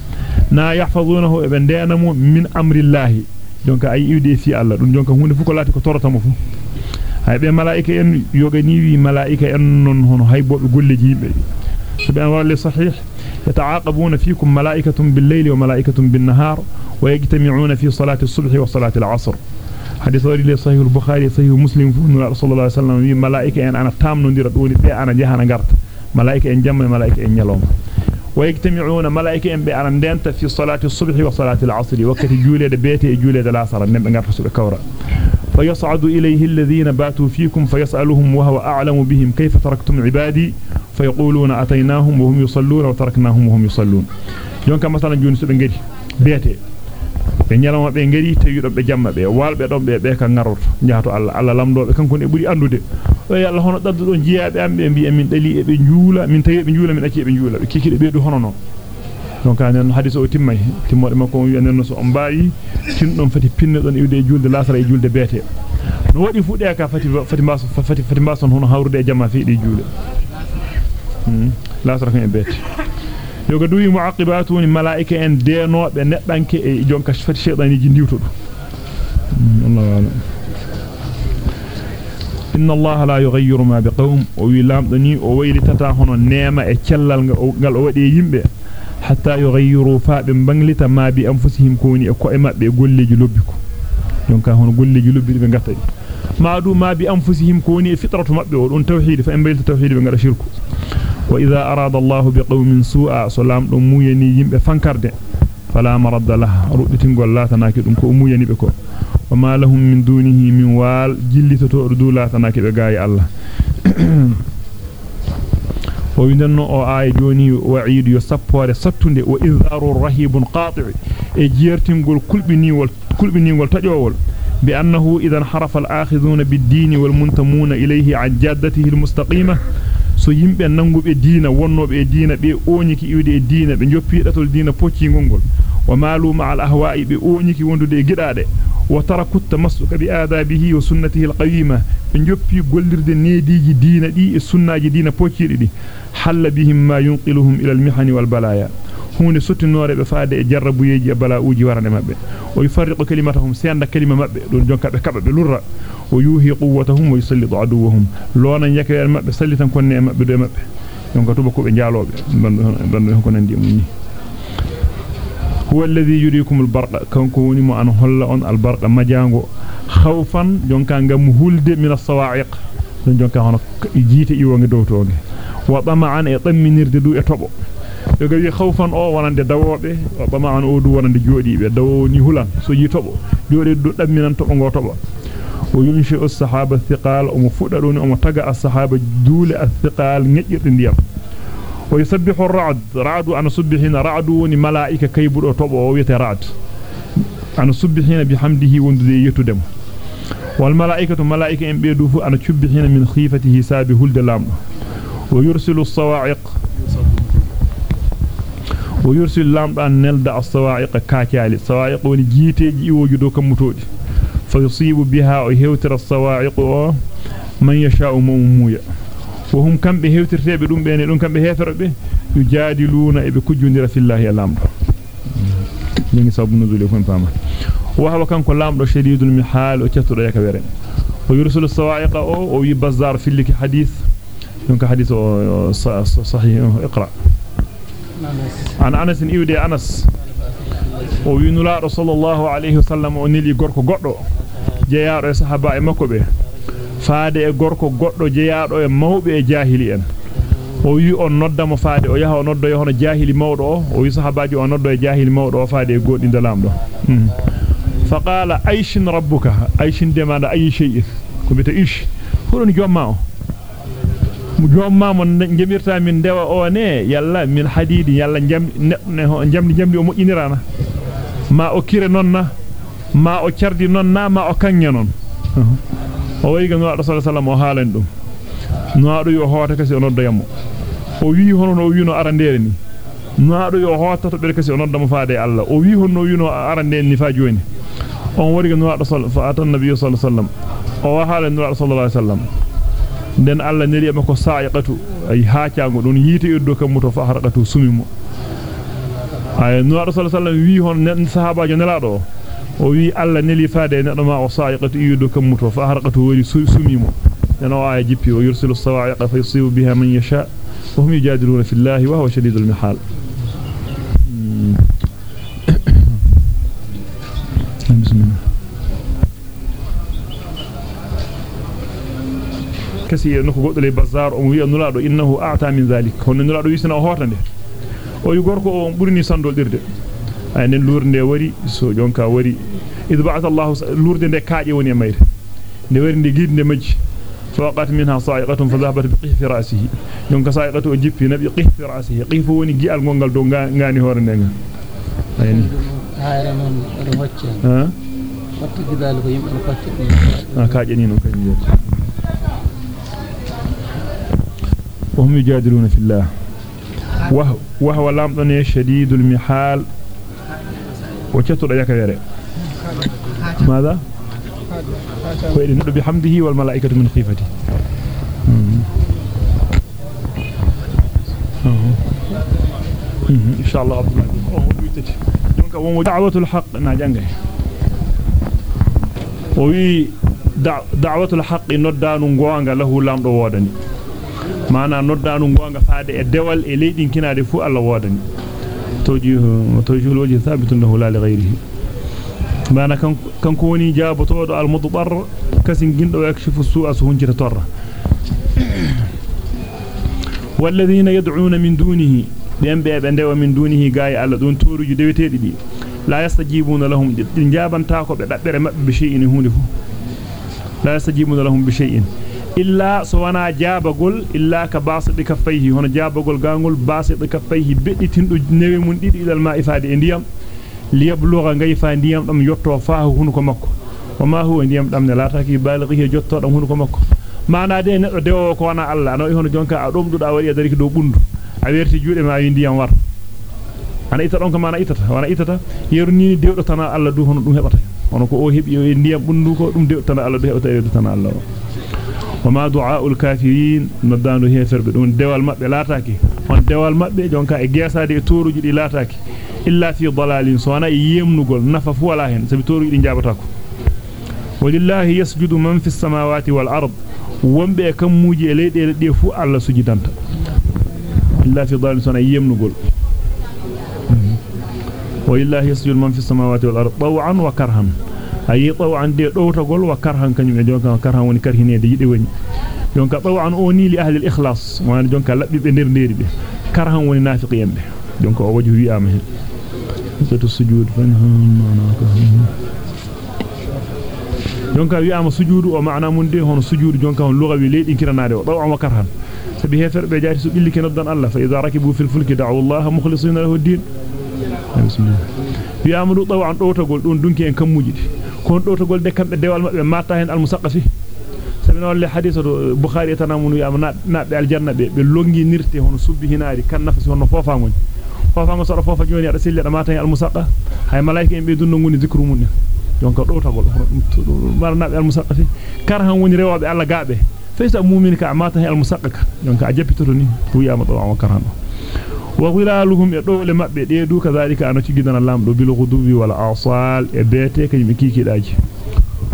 na yahfazunahu e bendenamo min amrillahi donc ay iwde fi Allah. Dum donc hunde fu ko lati ko torata mo fu hay be malaika en yogani wi malaika en non hono haybobe golleji yimbe so be wala sahih يتعاقبون فيكم ملائكة بالليل وملائكة بالنهار ويجتمعون في صلاة الصبح وصلاة العصر حديث وري صحيح البخاري صحيح مسلم فن رسول الله صلى الله عليه وسلم ملائكة ان أنا تامنو ديرا دوني be ana jahana garta ملائكة en jamma ملائكة en nyaloma ويجتمعون ملائكة ان بأن دنت في صلاة الصبح وصلاة العصر وقت جولة بيت جولة العصر نبقى نغرس بكورة فيصعد إليه الذين باتوا فيكم فيسألهم وهو أعلم بهم كيف تركتم عبادي فيقولون أتيناهم وهم يصلون وتركناهم وهم يصلون يونك مثلا جوني سبن غري بيتي be nyalama be ngari tawido be jamma be walbe don be be ka ngarorto jaato alla alla lamdo be kankon e buri andude o yalla hono daddo don jiyaabe ambe mbi min dali e be njuula min tawi be njuula min acci be njuula be kikide be du hono non donc anen hadith o timmay timmode makko wi anen so on baayi tin don fati pinne don iwde julde lasara e julde beete no wadi fu de ka fati fati mbaso fati fati mbason hono hawrude e jamma fi di juule lasara kan e beete yoga duwi muaqibatun malaika en denobe neddanke e jonka fati shaytaniji ndiwto dum Allah wala inna Allah la yughayyiru ma biqawm o wi lamdani o waylitata hono neema e cellal ngal o wadi yimbe hatta yughayyiru fa be banglita ma bi anfusihim koni e ko e mabbe golleji lobbiko jonka hono golleji lobbi be gatta ma du ma bi anfusihim koni e fitratu mabbe o don tawhid fa en baylta tawhid be ngada shirku wa idha arada Allah bi qaumin su'a salam dum muyani yimbe fankarde fala maradda lah rubitingol latanaki dum ko muyani be ko وما لهم من دونه من وال جلتو ردولا تناكي بغاي الله ويندنو أو اي جوني وعيد يسبور e jertingol kulbini wal kulbini wal tajowol bi annahu idan harafa al-akhidhuna bid-din wal muntamuna ilayhi an jaddatihi al-mustaqimah so yimbe nangube diina wonnobe e diina be oñiki iwde e diina be joppi datol diina pocci ngongol wa malu ma al ahwa'i be oñiki wondude e gidade وترك التمسك بآدابه وسنته القيمة إن يبقي قلر دي دينا دي السنة دينا بوكير دي حل بهم ما ينقلهم إلى المحن والبلايا هون ست النور بفاد جربوا يجي بلا أوجي ورن مبع ويفرق كلمتهم سيانا كلمة مبع لنجون كعب كعب لرى ويوهي قوتهم ويسلط عدوهم لونا يكري المبع سلطا كوني مبع دي مبع ينقطوبكو بنجالو بنجون كنن دي مني هو الذي يريكم البرق. كونكم مو ان هولا اون البرق ما جانغو. خوفا جونكا غام هولد من الصواعق. جونكا هون جيت إيوه يوغي دوتوغي وطمعا يطمنيرد دو يتوبو يوغي خوفا أو وناند داوبي وطمعا أو دو وناند جوديبي داوني هولا. سو جيتوبو جوري دو دامينان توبو غوتوبو وينشئ الصحابة الثقال. ومفددون ومتغى الصحابة دول الثقال. نجيرد ويسبح الرعد. رعد أنا سبحين رعد ملائكة كيبر أطبع ويت رعد. أنا سبحين بحمده وندي يتدم والملائكة ملائكة إن بيدوف أنا سبحين من خيفته سابه الدلام ويرسل الصواعق. ويرسل اللام أن نلد الصواعق كاكالي الصواعق وني جيتي وجدو كمتودي فيصيب بها ويهوتر الصواعق من يشاء مؤمويا فهم كم بهيوتر ثيب لون بين لون كم بهيثر به يجادلون إب كوجون في الله الأمر يعني صعب نزول يفهم فما وهو كان كل أمر شديد المحال وكثر يا كبيرين. ويرسل الصواعق أو أو يبزار في لك حديث لونك حديث صحيح. اقرأ. عن أنس إيودي أنس. وينولا رسول الله عليه وسلم أنيلي غورك غورو جيار صحابة مكوبه faade e gorko goddo jeyaado e mawbe e jahili en o wi on noddamo faade o yaha o noddo yohono jahili mawdo o wi sahabaaji o noddo e jahili mawdo o faade e goddi dalamdo fa qala aishin rabbuka aishin demanda ayi shay'in ko bita ish hodon jomma o mu jomma mo jemirta min dewa o ne yalla min hadidi yalla jam ne jamdi jamdi o mojjinirana ma o kire nonna ma o ciardi non na ma o kanya non o wi ga rasul sallallahu o haalan dum no ado yo hoota kasi o nodda yammo o wi hono no wi no arandere ni no ado yo hoota to be kasi o nodda mo faade Allah o wi hono no arandere ni fa joni on wari ga no rasul fa atan nabiy sallallahu alaihi wasallam o haalan no rasul sallallahu alaihi wasallam den Allah neli e ko saayiqatu ay haacaango don yite eddo kam muto fa sumimo ay rasul sallallahu wi hon sahaba jo nelado وي الله نلي فاده ندما وصايقه يدو كموتو فاهرقته وري سميمو نانو اي جيبي ويرسل الصواعق فيصيب بها من يشاء وهم يجادلون في الله وهو شديد المحال كسي نكو غودلي بازار ام وي نولادو انه اعتى من ذلك هون نولادو يسنا هوتاندي أو يغوركو أو بورني ساندول ديردي nen lurde wari so jonka wari id ba'atha allah lurde de kaaje woni e mayre de wari de gidde majji faqat minha sa'iqatun fa dhahabat bi qihfi ra'sihi jonka sa'iqatu o jippi nabi qihfi ra'sihi qihfu woni gi'al gongal do ngani hore ndenga ayni hayra non do hocce ha watta gidal ko yimbe facce ah kaaje ni non kanyum وهم يجادلون في الله وهو, وهو لامدن شديد المحال وكتر يكيره ماذا؟ وإذن بحمده والملائكة من خيفته. إن شاء الله عبد الله دونك ومو دعوة الحق. ناجانغ وي دعوة الحق نودانو غوانغا له لامدو ووداني mana noddanu gonga faade e dewal e leydin kinaade fu Allah wodani توجيه توجيه الوجه ثابت إنه لا لغيره. معنى كان كان كوني جاب تود المضطر كسن جند ويكشف السوء سهنجر تور والذين يدعون من دونه بين بين من دونه غاي على دون توروج ديوتي دي لا يستجيبون لهم. جابن تاكو ببر مبشي ان هوني لا يستجيبون لهم بشيء. Illa so wana jaabagol illa ka basidi kaffayhi hono jaabagol gangol basidi kaffayhi bedditindo newe mun didi ilal ma ifade e ndiyam liyabluga ngayfa ndiyam dam yotto faahu hunuko makko wama huwa ndiyam dam ne lataki balighi jotto dam hunuko makko mana de neddo dewo ko wana alla no hono jonka a domduda wari dariki do bundu a werti juude ma wi ndiyam war ana ita don ko mana itata wana itata yeru ni dewdo tan alla du hono dum hebata hono ko o hebi ndiyam bundu ko dum dewdo tan alla du hebata dewdo tan alla وما دعاء الكافرين ندانو هيفرbe dum dewal mabbe laataaki on dewal mabbe jonka e geesaade e toruji di laataaki illa fi dalalin sona yemnugol nafa fu wala hen sabi toruji di jabatako walillahi yasjudu man fis samawati wal ard wombe kammuji e leedele de fu alla sujidanta illa fi dalalin sona yemnugol walillahi yasjudu man fis samawati wal ard taw'an wa karhan ayi taw'an de dowtagol wa karhan kanyum e jonka karhan woni karhinede yide woni jonka taw'an o ni li ahli al-ikhlas wan jonka labbi be nder nderi be karhan woni nafiqiyen be jonka o wajhu wi'ama hen satu sujud fanhanaka jonka wi'ama sujudu o maana mun de hono sujudu jonka on lugawi leedi kiranade o taw'an wa karhan sabi hefer be jaati su billi kenoddan Allah fa idha rakibu fil fulki da'u Allah mukhlisina lahu ad-din bismillah wi'ama du taw'an dowtagol don dunki en kammuji almusaqqafi sabi non le hadith do bukhari tanamun wi am nabbe aljanna be be longi nirte hono subbi hinaari kan nafsi hono fofa ngon fofa ngon soro fofa joni ada silli da mata hen almusaqqa hay malaika en be dunno ngoni zikru mun donc dowtagol hono mar nabbe almusaqqafi kar han woni rewobe alla gaabe faysa mu'min ka mata hen almusaqqaka donc a jappitoto ni wi am do am karhan wa wilaluhum e dowle mabbe de du kazalika ano cigidana lamdo bil ghudubi wal asal e bete kanyum kikidaji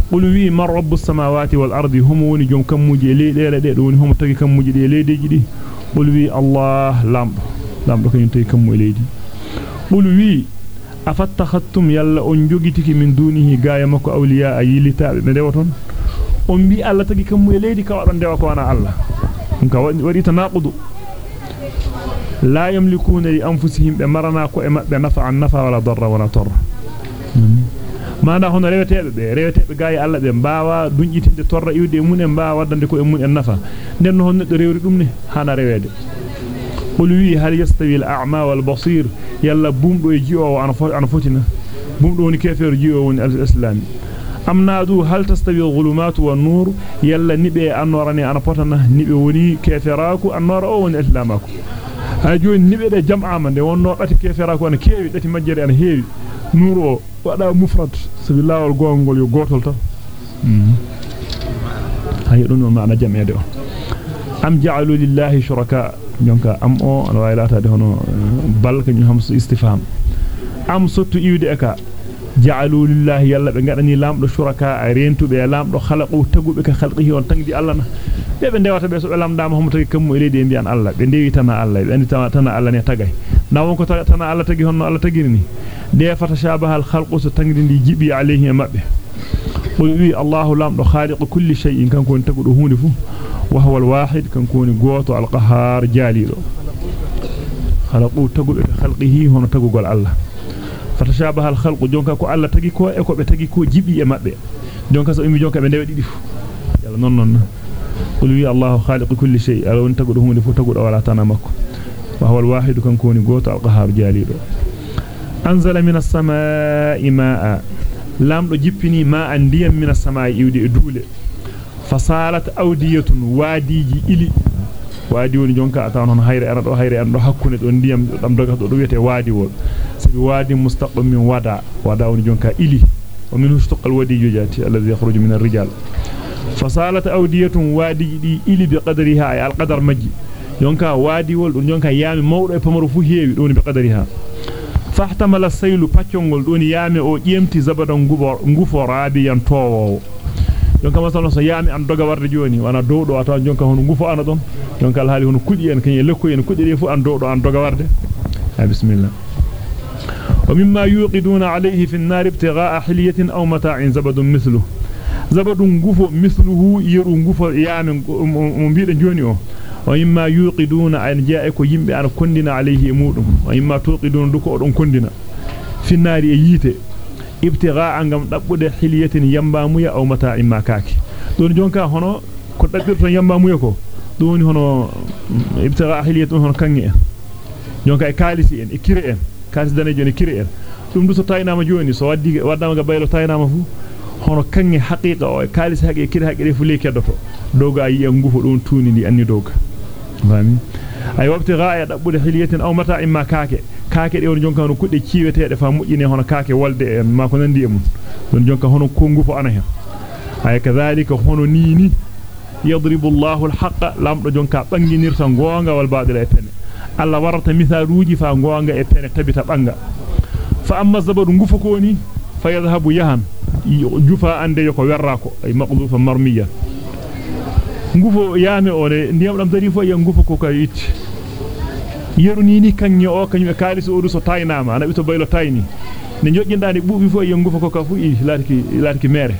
qul wi man rabbus samawati wal ardi hum woni jom kammuji leedele de do woni hum tagi kammuji de leedeji di qul wi allah lamdo lamdo kanyum tagi kammu leedi qul wi afattakhattum yalla on jogitiki min dunihi gaaya makko awliya ayilitaabe be dewaton on bi allah tagi kammu leedi ka wadon dewa ko wana allah dum ka wadi tanaqudu لا يملكون لأنفسهم بمرنا كو نفعا نفع ولا ضر ولا ضر ما na hono rewete be rewete be gaay alla be baawa dunjitinde torra iwde mun en baawa waddande ko e mun en nafa den no honno rewri dum ne hana rewede qul wi hal yastawi al a'ma wal basir yalla bumdo e ji'o ana ana fotina bum do woni kefeero jiyo woni al-islam amnadu hal tastawi al-dhulumatu wan-nur yalla nibe annorani ana potana nibe woni keferaku annora o woni islamaku ha joni nibe de jam'ama de wonno dati keferaku ana keewi dati majjere ana heewi nur o wada mufrad sabi lawol gongol yo gotol tan hay dun maana jam'ede o am ja'alu lillahi shuraka jonka am o ana waylata de hono bal kanyum hamsu istifham am sottu iwde eka ja'alu lillahi yalla be ngadani lamdo shuraka rentube e lamdo khalaqu tagube ka khalqihi on tangdi Allah na be be ndewata be so be lamdama homo tagi kammu e leydi e mbi'an Allah be ndewi tana Allah be andi tana Allah ne tagay na wonko tana Allah tagi honno Allah tagirini de fata shabaha al khalqu so tangdi ndi jibi alayhi e mabbe wi Allahu lamdo khaliqu kulli shay'in kanko on tagudo hunde fu wa huwa al wahid kanko woni goto al qahhar jalido khalaqu tagube khalqihi hono tagugol Allah fatashabaha al khalqu jonka ko alla tagi ko e ko be tagi ko jibi e mabbe jonka so imi jonka be dewe didi fu yalla non non qul wi allah khaliqu kulli shay ala on tagudo hunde fu tagudo wala tana makko wa huwa al wahid kan koni goto al qahhar jalido anzala minas samaa'i maa'a lamdo jippini ma'an diyam minas samaa'i iwde e duule fasalat awdiyatun wadiji ili wadi woni jonka ata non hayre ana do hayre ana do hakkunde do ndiyam dam doga do wiete wadi wol sabi wadi mustaqbal min wada wada woni jonka ili wa minhu istaqal wadi jujati alladhi yakhruju min ar-rijal fasalat awdiyatun wadi di ili bi qadriha ay al-qadar majji jonka wadi wol dum jonka yami mawdo e pamaro fu heewi do ni bi qadriha fahtamala saylu paccongol do ni yami o jemti zabadan ngufo ngufo rabiyan towo jonka masalan so yami an doga warde joni wana dowdo ata jonka hono ngufo ana don jonka alhaali hono kudi en kany lekko en kudi fu an dowdo an doga warde ha bismillah wa mimma yuqiduna alayhi fi an-nar ibtigha'a hilyatin aw mata'in zabadun mithluhu zabadun ngufo mithluhu yeru ngufo yami mo biide joni o wa mimma yuqiduna an ja'a ko yimbe ana kondina alayhi mudum wa mimma tuqiduna duko e ibtigha'a ngam dabbude hilyatin yambamuya aw mata'in makaki don jonka hono ko dabbirto yambamuya ko doni hono ibtigha'a hilyatin hono kangi en jonka e kalisi en e kire en kalisi danejo en kire en dum du so taynama joni so waddi waddama ga baylo taynama fu hono kangi haqiqa o e kalisi haqi e kire haqi fu le keddoto doga yi en ngufo don tuni ndi anni doga fami ay wabtigha'a dabbude hilyatin aw mata'in makake kaake de on jonka hono kudde ciwetede fa mujjine hono kaake walde en ma ko nandi e mun don jonka hono kongu fo ana hen ay kadhalika hono nini yadribu Allahu al-haqqa lamdo jonka banginirta gonga wal baadila e pene alla warata misaluji fa gonga e pene tabita banga fa amma zabadu ngufa ko ni fa yadhhabu yahan jufa ande yoko werra ko ay maqdufa marmiya ngufo yaame one ndiyam dam dari fo ya ngufa ko kay itti yeru ni kangi o kanyum e kalis o so taynama ana bito baylo tayni ne jojjinda ni buubi fo yengu ko ka fu i laatiki laatiki mere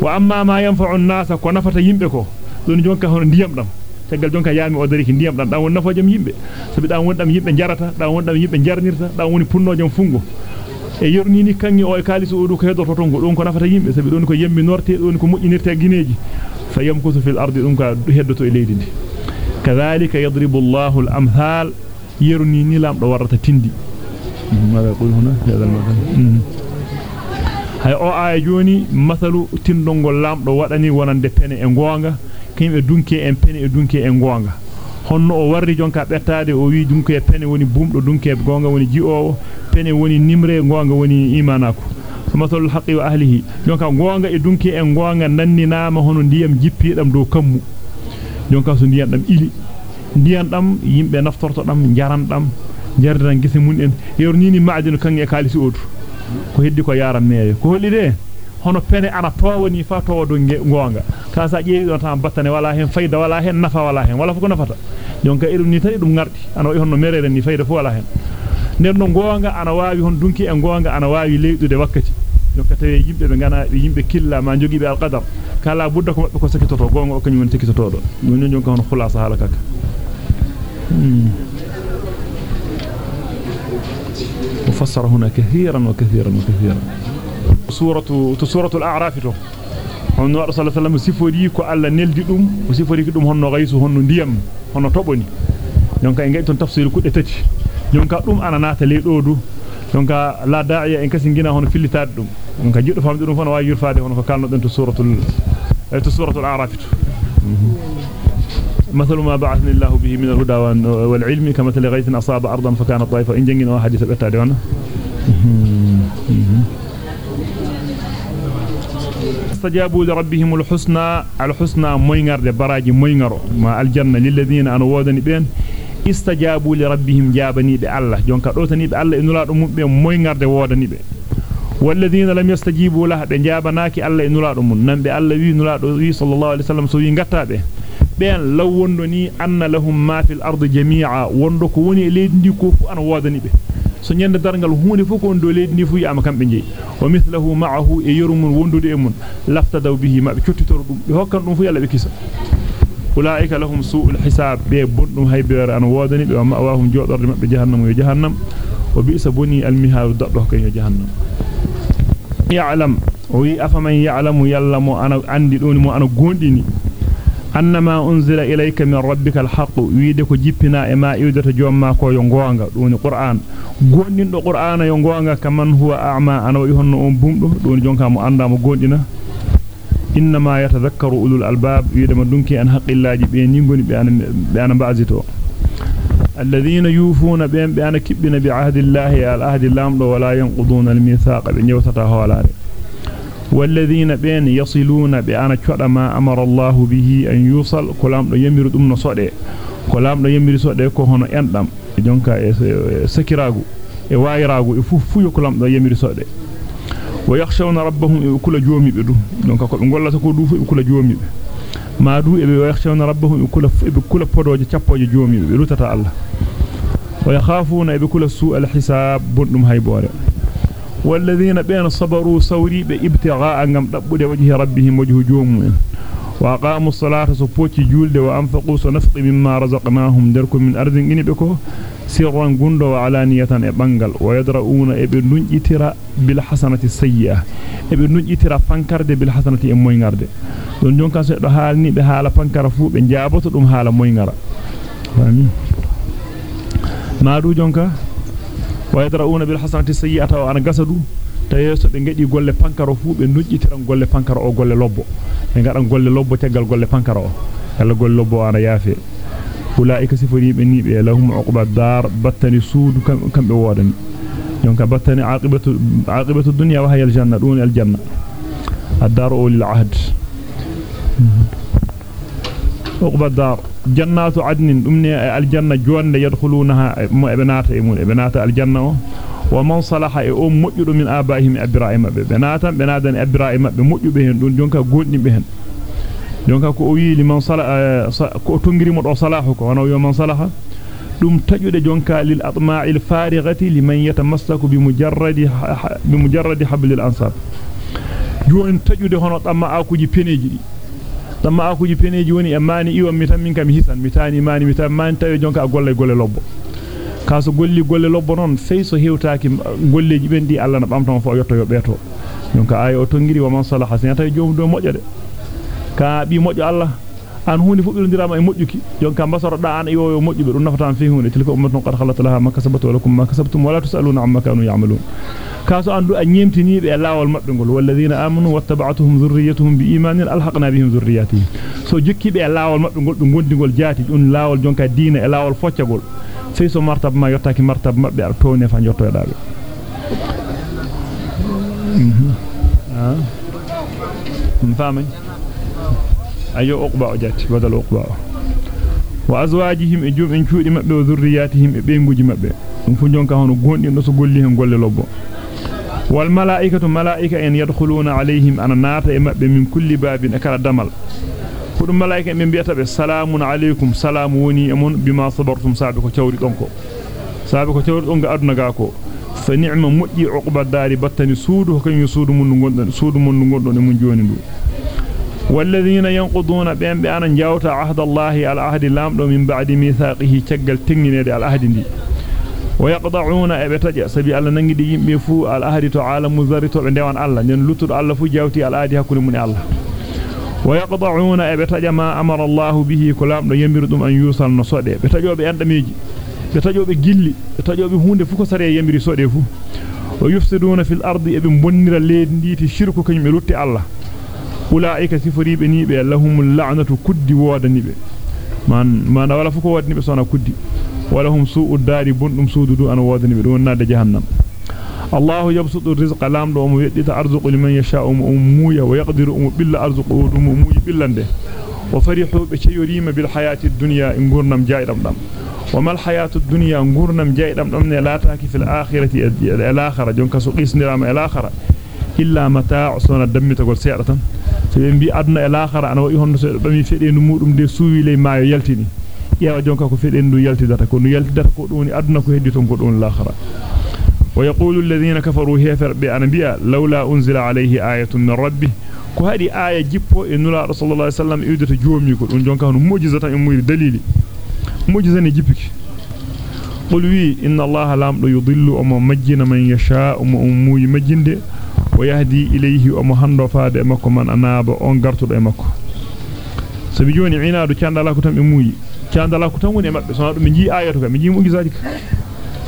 wa amma ma yanfa'u an-nasa ko nafata yimbe ko don jonka hono ndiyam dam tagal jonka yaami o dari ki ndiyam dam dan won nafa jam yimbe sabi dan won dam yimbe jarata dan won dam yimbe jarnirta dan woni punno jam fungo e yeru ni kangi o e kalis o du ko hedo totongo don ko nafata yimbe sabi don ko yemmi norte don ko mujjinirte gineji fayamkusu fil ardi dum ka heddoto e leydi ndi كذلك يضرب الله الأمثال يرني نلام دورة تندي ماذا يقول هنا هذا المثل hay o ay joni masalu tindongol lamdo wadani wonande pene e gonga kimbe dunke en pene e dunke e gonga honno o warri jonka bettaade o wi dunke e pene woni bumdo dunke gonga woni ji'owo pene woni nimre gonga woni imanako masalul haqqi wa ahlihi jonka gonga e dunke e gonga nanninama hono ndiyam jippidam do kammu jonka so ndiyan dam ili ndiyan dam yimbe naftorto dam jaran dam jardan gese mun en yornini maadinu kange kalisi odu ko heddi ko yaram meeyo ko holli de hono pene ana towani fa towo do gonga ka sa jeewi don tan battane wala hen fayda wala hen nafa wala hen wala fu ko nafata jonka irum ni tadi dum ngardi ana hono merere ni fayda fu wala hen nden no gonga ana waawi hon dunki e gonga ana waawi leydude wakkati فسر هنا كثيرا وكثيرا وكثيرا سوره سوره الاعراف هو النبي صلى الله عليه وسلم سيفوري كو الله نلدي دوم سيفوري كدوم هونو غايسو هونو ديام هونو توبوني دونك اي غيتون تفسير كودي تاتي دونك دوم أنا ناتلي دودو donc la da'iya en kasi ngina hono fillitaade dum donc jiddo famde dum fona wawi yurfaade hono ko kalno den to suratul to suratul a'raf مثل ما بعثني الله به من الهدى والعلم كمثل غيث أصاب أرضا فكانت طائفة إن جنجنا وحديث وأنا استجابوا لربهم الحسنى الحسنى موينغر براجي موينغر ما الجنة للذين أنا وودني بين استجابوا لربهم جابني بالله جونكا دوتني بالله انولا دum be moyngarde wodani be والذين لم يستجيبوا له بجابناك الله انولا dum nambe Allah wi nula do wi sallallahu alaihi wasallam so wi ngatta be ben law wondo ni anna lahum ma fil ardi jami'a wondo ko woni e leydi ndi ko fu ana wodani be so nyande dargal huunde fu ko do leydi ndi fu yama kambe jeyi wa mithluhu ma'ahu e yorumun wondude e mun laftadaw bihi ma be cottitoro dum be hokkan dum fu yalla be kisa haybere an wodani be ma'awahum jodorde mabbe jahannam yo jahannam wa bi'sa buni al mihal daddo kay yo jahannam ya'lam wi afaman ya'lamu yallamu ana andi doni mo ana gondini annama unzila ilayka min rabbika alhaq wiide ko jippina e ma iwdata jomma ko yo gonga doni qur'an gondindo qur'ana yo gonga kaman huwa a'ma ana wi honno on bumdo doni jonka mo anda mo gondina be ni ngoni be an be an ba'zito alladhina yufuna bi an bi an kibbina bi ahdi llahi al ahdi lamdo wala yanquduna al mithaqa bi nyawtata hawalare والذين بين يصلون بأنا ما أمر الله به أن يوصل كلام دum no sode كلام يمير sode ko hono endam jonka e sakiragu e e fufu كلام دو يمير sode ويخشون ربهم كل يوم يبدو دونك كو غولاتا كو دوف كل يوم يبدو ما دو ابي يخشون ربهم كل كل بودوجي تشابوجي يوم يبدو روتاتا الله. ويخافون ابي كل سوء الحساب. بندم هاي بور والذين بين صبروا صوري بإبتغاء غم. دبودي وجه ربهم وجه يومهم وقاموا الصلاة سبوتي جولد وأنفقوا سنفق مما رزقناهم درك من أرض إني بكو سرا قند وعلانية إبنغل ويدرؤون إبن نجترا بالحسنة السيئة. إبن نجترا فانكر دي بالحسنة إموينغر دون جون كان سيئة حالني بحالة فانكر فوق بن جابت دوم حالة موينغر. فهمين نادو جون كان ويدرؤون بالحسنة السيئة وعن قصدو tayeso be ngadi golle pankaro fu be nujjitiran golle pankaro o golle lobbo be ngadan golle lobbo tegal golle pankaro o kala golle lobbo ana yafe ulaika sifori be ni be lahum uqba dar battani suudu kambe wodani donc battani aqibatu aqibatu dunya wa hayal janna dun al janna ad-dar lil ahd uqba dar jannatu adnin dumni aljanna jonde yadkhulunaha mu'minata e mun ibnata ومن صلح ايوم مجد من آبائهم إبراهيم بناتن بنادن إبراهيم بمجد بهن. دون جونكا غوندي بهن. جونكا كو وي لمن صلح آه، كو تونغري مو دو صلاح كو أنا يوم من صلح. دوم تاجود جونكا للأطماع الفارغة لمن يتمسك بمجرد بمجرد حبل الأنصاب. جو ان تاجود هونو طما اكوجي بينيجي damma akuji peneji woni e mani iwam mitam min kam hisan mitani mani mitam man tawe jonka golle golle lobbo kaso golli golle lobbo non sey so hewtaaki golleji ben di Allah na bamtam fo yotto yo beto jonka ay o tongiri wa man salaha sin tawi jom do mojjade ka bi mojjo Allah an hunde fu birondirama e mojjuki jonka basoro da an yo yo mojjube dum nafata fi hunde tilka ummatun qad khalat laha ma kasabat wa lakum ma kasabtum wa la tusaluna amma kanu ya'malun kaso andu a nyemtini be lawol mabbe gol walladheena amanu wattaba'atuhum dhurriyyatuhum biimanin alhaqna bihim dhurriyyatihim so jukki be lawol mabbe gol dum gondigol jaati dum lawol jonka diina e lawol foccagol sey so martab ma yottaaki martab mabbe ar towne fa jottoydabe mhm ah mfamay ayo uqba o jatti badal uqba wa azwajihim e jum en cuudi mabbe o dhurriyyatihim e benguji mabbe dum fu jonka hono gondindo so golli hen golle lobbo wal malaikatu malaika en yadkhuluna alayhim ana nata e mabbe min kulli babin e kala damal fudum malaika en bi'ata be salamun alaykum salamu woni amon bima sabartum sabe ko cawri donko sabe ko cawri don ga aduna ga ko fa ni'ma muddi uqba dari battani suudu ko kany suudu mun gondon suudu mun gondon e mun joni ndu والذين ينقضون بأن بأن جاوت عهد الله على عهد اللامدو من بعد ميثاقه تجل تنينيد على عهد دي. ويقضعون ابتجا سبي الله نغي دي يمبي فو على عهد تعالى مزارتو بندوان الله نين لوتود الله فو جاوتي على عهد حكم من الله ويقضعون ابتجا ما أمر الله به كلام دو يمير دوم أن يوصل نصده بتجو be endamiji be tajobe gilli be tajobe hunde fu ko sare yamiri sode o yufsiduna fil ardi e be bonnira leedi nditi shirku kanyum be lutti Allah ulaika sifaribe ni be lahumul la'natu kuddi wodani be man man wala fu ko wadni be sona kuddi wala hum su'ud dari bundum suududu an wodani be don nade jahannam الله يبسط الرزق لام دو مو يدita arzuqu liman yasha'u umuya wa yaqdiru um billa arzuqu dum umuy billande wa farihu bi chayurima bil hayati dunya ngurnam jaydam dam wa mal hayatu dunya ngurnam jaydam dam ne lataki illa mata' sona dammitagol seedatan so be bi aduna al akhirah ana wa hondo so bami fedenu mudum de suwi ley maayo yaltini yewa jonka ko feden du yaltidata ko du yaltidata ko doni aduna ko heddi ton ko don al akhirah ويقول الذين كفروا هيفر بأنبياء لولا أنزل عليه آية من ربه ko hadi aya jippo e nula rasulullah sallam e udata joomi ko dum jonka hono mujizata e muyri dalili mujiza ne jippiki qul wi inna allaha lamdo yudillu amma majjina man yasha umma ummuyi majjinde anaba on gartudo e makko sabi joni inaadu candala ko tan e muyi candala ko tan woni e mabbe so dum ji ayatu ka mi ji mujizaji ka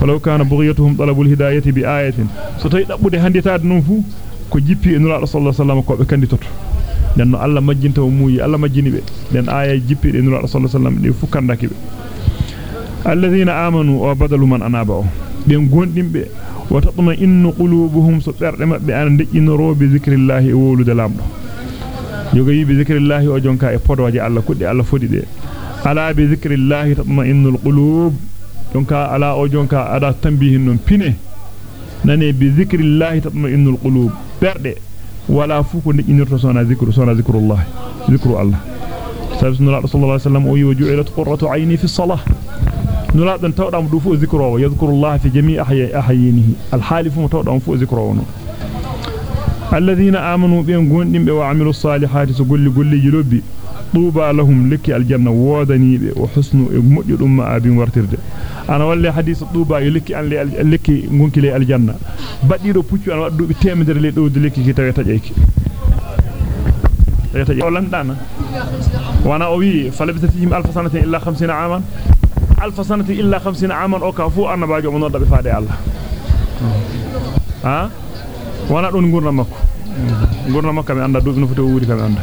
فلو كان بغيتهم طلب الهداية بآية ستي دبود هانديتاد نون فو ko jippi en nura sallallahu alaihi wasallam ko be kanditoto den no alla majjinta o muuyi alla majjini be den aya jippi en nura sallallahu alaihi wasallam de fu kandaki be alladheena amanu wa badalu man anaba den gondimbe wa tatma innu qulubuhum so berde mabbe an dejjinoro bi zikrillah e wolude lamdo yoga yi bi zikrillah o jonka e podoje alla kudde alla fodi de ala bi zikrillah tatma innul qulub jonka ala o jonka ada tambihin non pine nane bi zikrillahi tatma'innul qulub berde wala fu ko nejinirto sona zikru sona zikrullah zikru allah sallallahu alaihi wasallam o yuju ila qurratu ayni fi salah nula dan tawdam du fu zikru wa yadhkurullah fi jami' ahya ahyinihi al halifu tawdam fu zikru no alladhina amanu bi gondimbe wa amilus salihati so golli golli liki aljanna wodanibe wa husnu e moddum ma abin wartirde ana walle hadith tuba yo liki an liki gonki le aljanna baddido puccu an waddubi temedere le dowdi liki ki tawe tajayki tawe tajay landana wana o wi falabtatihim alf sanatin illa 50 aman alf sanatin illa 50 aman o ka fu annabajo mo nodda be faade Allah ha wana don gurna makko gurna makko mi anda dubi no foto wuri kam anda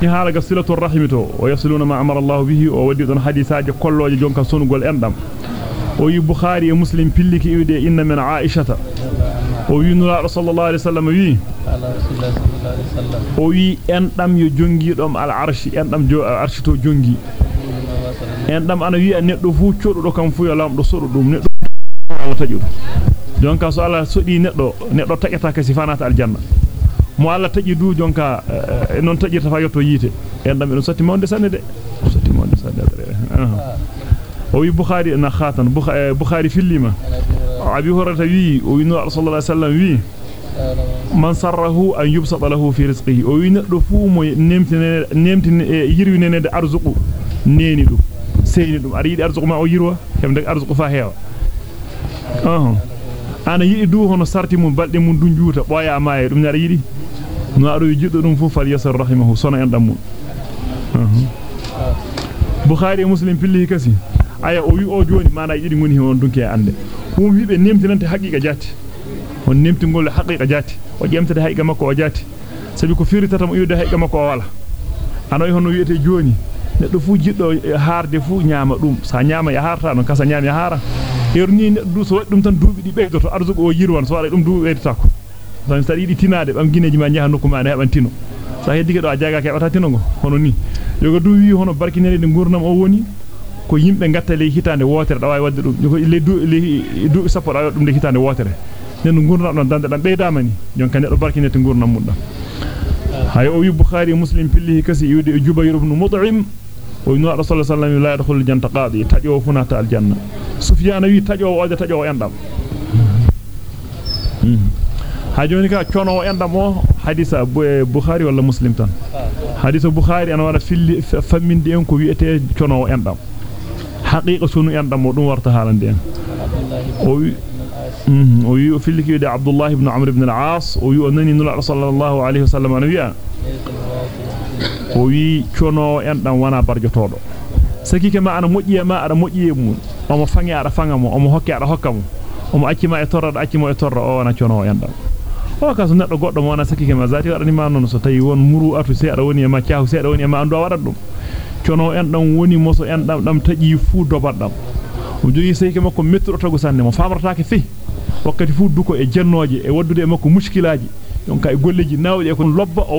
ni haala ga silatu rahimi to o yasiluna ma amara Allah bihi o wadi don hadisaaje kolloje jonka sonugol endam o yi bukhari e muslim pilliki iwde inna min aishata o wi nura sallallahu alaihi wasallam wi o wi endam yo jongi dom al arshi endam jo arshi to jongi endam ana wi neddo fu codudo kam fu yo lamdo sodo dum neddo Allah tajudo jonka so Allah sodi neddo neddo tajata kasi fanata aljanna mo alla taji du jonka non tajirta fa yotto yite en dam en satti monde sanne de satti monde sanne o wi bukhari na khatan bukhari fillima abi hurata wi o wi no sallallahu alaihi wasallam man sarrahu an yubsata lahu fi rizqihi o wi neddo fu mo nemtine nemtine e yirwinene de arzuqu neni dum seyni dum ari yidi arzuqu ma o yirwa hemde arzuqu fa heewa ahon ana yidi du hono sarti mum balde mum dun juuta boya maaye dum nara yidi no ado jiddo dum fu fal yasar rahimahu sona en dam mum bukhari e muslim pilli kasi aya o wi o joni mana yidi ngoni hon dunki ande hum wibe nemtinante haqiqa jati on nemtingol haqiqa jati o jemtade haqiqa makko o jati sabi ko firitata mo yude haqiqa makko o wala anoy hono wiete joni neddo fu jiddo harde fu nyaama dum sa nyaama ya harta non kasa nyaama ya hara erni neddo so wadi dum tan duubi di beydoto arzugo o yirwan so wada dum duubi beydata ko dan sa yidi tinade bam gineji ma nyaha nokku ma na heban tino sa heddi do a jaga ke bata tino go hono ni yoga du wi hono barkinere de gurnam o woni ko yimbe gatta le hitande wotere da way wadde dum ko le du le du sappo da dum de hitande wotere nen gurnam don dande dan beydama ni jonka neddo barkinete gurnam mudda hay o wi bukhari muslim pilli kasi yude jubayr ibn mut'im yadkhulu jannata qadi tajo funata al janna sufyan wi tajo o de tajo endam ha joni ka chono endam o hadisa bukhari wala muslim tan hadisa bukhari an wala filli famminde en ko wiete chono endam haqiqa sunu endam o dum warta halande en o wi o wi o filli kiide abdullah ibn amr ibn al-aas o wi onani nula sallallahu alaihi wasallam an wi'a o wi chono endam wana barjotodo sakike ma ana mojji ma ada mojji mum omo fangi ada fanga mo omo hokke ada hokka mo omo acci ma e torra da acci mo e torra o wana cono yandam o ka so neddo goddo mo wana sakike ma zati wadani ma non so tawi won muru atu se ada woni e ma ciahu se ada woni e ma ando wadat dum cono en dam woni moso en dam dam taji fu dobaddam o jogi sakike makko mettudo tagu sanne mo famrataake fi wakkati fu duko e jennooje e waddude e makko muskilaaji donc kay golleji nawde ko lobba o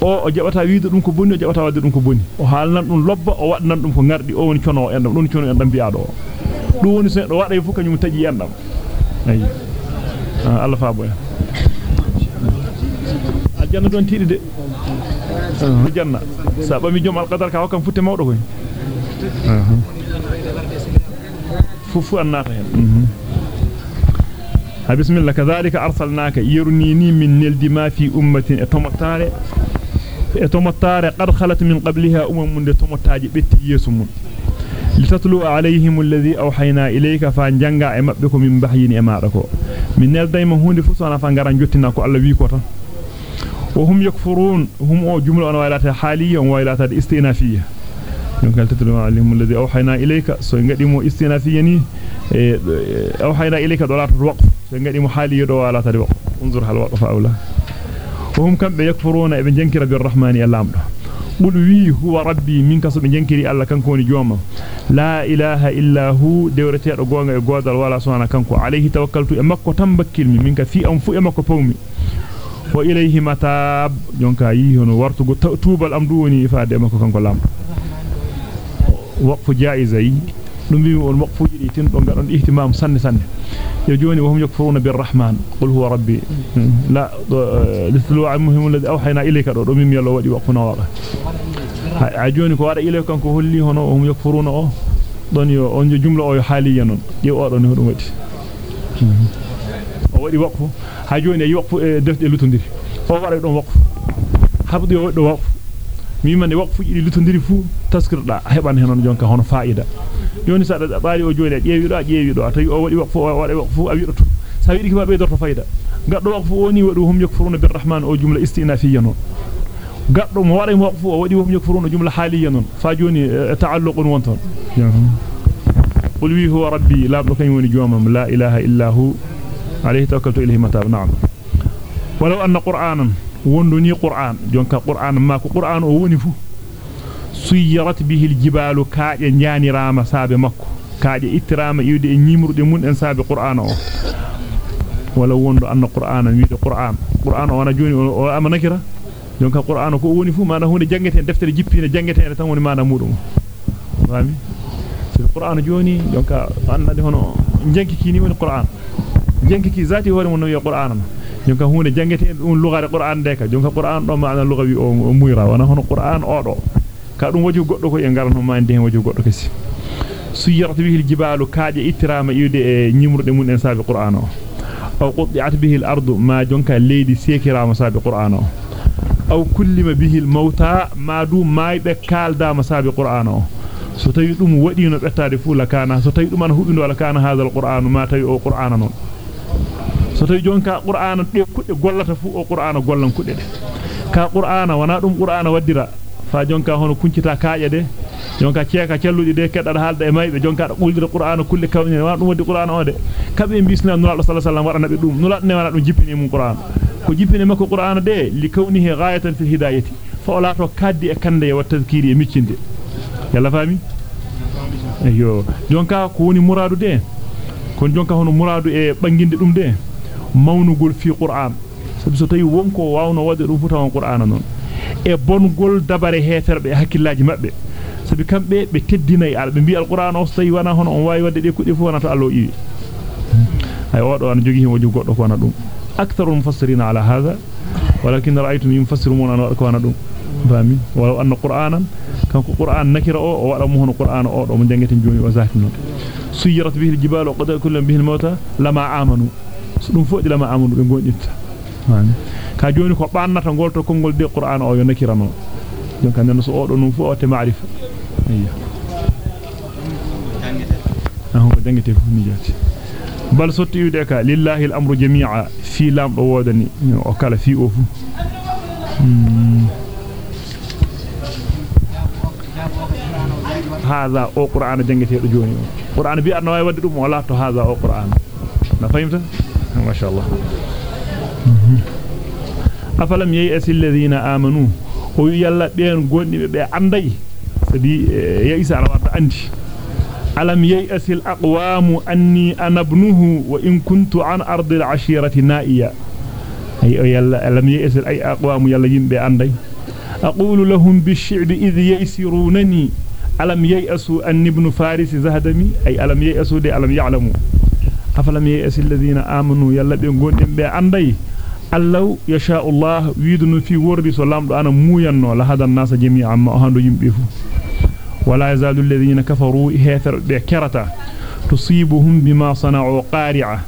o jabata wiide dum ko bonni o jabata wadde dum ko bonni o haalnan dum lobba o wadnan dum ko ngardi o woni cono en dam don cono en dam biado dum woni so do wada fu kanyum taji en dam ayi Allah fa boya aljanna don tiidi de aljanna sa bami jom alqadar ka hokkam futte mawdo koy fufu annata hen بسم الله. كذلك أرسلناك. يرنيني من نلد ما في أمة. اتمتار اتمتار قد خلت من قبلها أمم من اتمتاج بيتي يسمون لتتلو عليهم الذي أوحينا إليك. فانجنغا أمبكم من بحيين أماركو. من نلد دايما هون فسونا فانغران جوتناكو الله ويكوتا وهم يكفرون. هم جملة أنا ويلات حالية ويلات استئنافية. يمكن تتلو عليهم الذي أوحينا إليك سو ينقدموا استئنافية ني أوحينا إليك دولار الوقف سنجدي محالي يدو على تريق انظر هل وقف أولا وهم كم بيكفرون ابن جنكر بالرحمن يلام قل وي هو ربي من كسب جنكري الله كان كوني جوما لا إله إلا هو دورتي رغونغا يغودال ولا سوانا كانكو عليه توكلت امكو تمبكل منك في انفو امكو فومي وإليه متاب جونكا يي هون ورتو توبال ام دوني فاد امكو كانكو لام وقف جائزه dum wi on waqfuji di tin do gadon ihtimam sanne sanne yo joni wahum yakfuruna birrahman qul huwa rabbi la lislu amhum alladhi awhayna ilayka do mim yallo wadi waqfuna waqa a joni ko wada ilayka kanko holli hono wahum yakfuruna o don yo on jo jumla o yo haliya non di o don hodum wadi o wadi waqfu ha joni e waqfu e defde lutondiri o wada don waqfu habdi o do waqfu mimande waqfu di lutondiri fu taskirda heban henon jonka hono faida joni sa da baali o joni jeewi do jeewi do tawi o wadi waqfu o wadi waqfu a widoto sa widi ki be dorto fayda gaddo waqfu woni wadu hum yakfuruna birrahman o jumla istinafiyya non gaddo mo wadi waqfu o wadi hum yakfuruna jumla haliyya non fa joni ta'alluqun wonton قل وي هو ربي لا بكن وني جومم لا اله الا هو عليه توكلت اليه متاب نعم ولو ان قرانا وندني قران جونكا قران ما كو قران أو وني فو suyirat bihi aljibalu kaaje nyaanirama saabe makko kaaje ittirama iwde e nyimrude mun en saabe qur'ana o wala wondo anna qur'ana wiide qur'an qur'an o wana joni o ama nakira jonka qur'an ko woni fu mana hunde jangete deftere jippine jangete tan woni mana mudum fami qur'an joni jonka annade hono janki kini woni qur'an janki ki zati hore mon no qur'an jonka hunde jangete dum lugare qur'an de ka jonka qur'an do maana lugawi o muyra wana hono qur'an o do ka dum waju goddo ko e ngaran ma ende waju goddo kesi suyirat bihi aljibalu kaaje ittirama yude e nyimrude mun en sabi qur'ano aw quddi'at bihi al-ardu ma jonka leydi sekirama sabi qur'ano aw kullima bihi al-mauta ma du maybe kalda ma sabi qur'ano so tawi dum wadi no bettade fu la kana so tawi dum an hubindo la kana hada al-qur'anu ma tawi o qur'ana non so tawi jonka qur'ana de kudde gollata fu o qur'ana gollan kudde de ka qur'ana wana dum qur'ana waddira fa jonka hono kuncita kaaje de jonka ceeka celludi de kedda halda e maybe jonka da buldira qur'ana kulli kawni wa dum wadi qur'ana o de kabe bisna nula sallallahu alaihi wasallam warana be dum nula ne wana dum jippini mun qur'an ko jippini makko qur'ana de li kawnihi ghayatan fil hidayati fa wala to kaddi e kande wa tazkiri e miccinde yalla fami ayo jonka ko woni muradu de kon jonka hono muradu e banginde dum de mawnugol fi qur'an sabi so tawi wonko wawno wade dum futa on qur'ana non e bongol dabare heferbe hakkillaji mabbe sabi kambe be teddinay albe bi alquran o tawi wana hono on wawi wadde de kudde fu wana to allo iwi ay odo an jogi himo goddo ko wana dum aktharu mufassirina ala hadha walakin ra'aytum yufassiruna an ko wana dum fami walaw anna qur'anan kanko qur'an nakira o o wada mo hono qur'an o do mo jangeten joni o zati non suyirat bihi aljibalu qad kullam bihi almauta lama amanu dum fodi lama amanu be gonditta fami ka joni ko bannata golto kongol de qur'an o yo nakirano donc nan so odo num fu o te ma'rifa ayya ahon ko jangete fu ni jati bal sotti yude ka lillahi al-amru jami'a fi lamdo wodani o kala fi o fu هذا أو قران جنگتيدو جوني قران بي ارنا واي wadde dum wala to هذا أو قران ما فهمت ما شاء الله. أفلم يئس الذين آمنوا؟ هو يلا بين قوني بأندي سبي آه، يئس على ورد أنتي ألم يئس الأقوام أني أنا ابنه وإن كنت عن أرض العشيرة نائية؟ أي يلا ألم يئس أي أقوام يلا يم بأندي أقول لهم بالشعر إذ يئسرونني ألم يئسوا أن ابن فارس زهدمي؟ أي ألم يئسوا دي ألم يعلموا. Afalam yayasi alladhina amanu yalla be gondimbe anday allahu yasha Allah widunu fi wordi so lamdo ana muyanno la hadan nasa jami'an ma hando yimbe fu wala yazalu alladhina kafaru hathar be kerata tusibuhum bima sana'u qari'a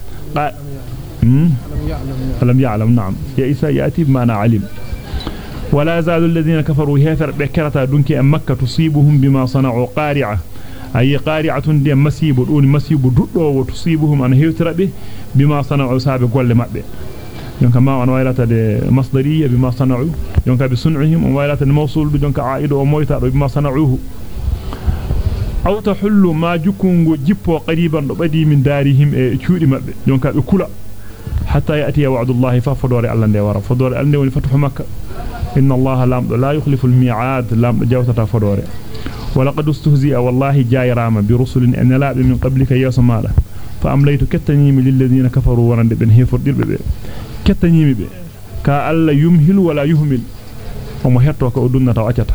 alam ya'lam na'am ya isa yati bima alim ولا يزال الذين كفروا هيفر بكرتا دونكي مكة تصيبهم بما صنعوا قارعة أي قارعة دي مسيب دون مسيب دودو وتصيبهم أن هيوتر به بما صنعوا سابق قول مأبه يونكا ما أن ويلات دي مصدرية بما صنعوا يونكا بصنعهم ويلات الموصول يونكا عائد ومويتا بما صنعوه أو تحل ما جكونغو جيبو قريبا بدي من دارهم تشودي مأبه يونكا بكلا حتى يأتي وعد الله ففدوري الله دي ورا فدوري الله دي فتح مكة إن الله لا يخلف الميعاد لام جوتتا فدوري ولقد استهزئ والله جايراما برسل أن لا من قبلك يا سمالا فأمليت كتنيم للذين كفروا ورند بن هيفر ديربه كتنيم به كا الله يمهل ولا يهمل. وما هتو كو دونتا واتتا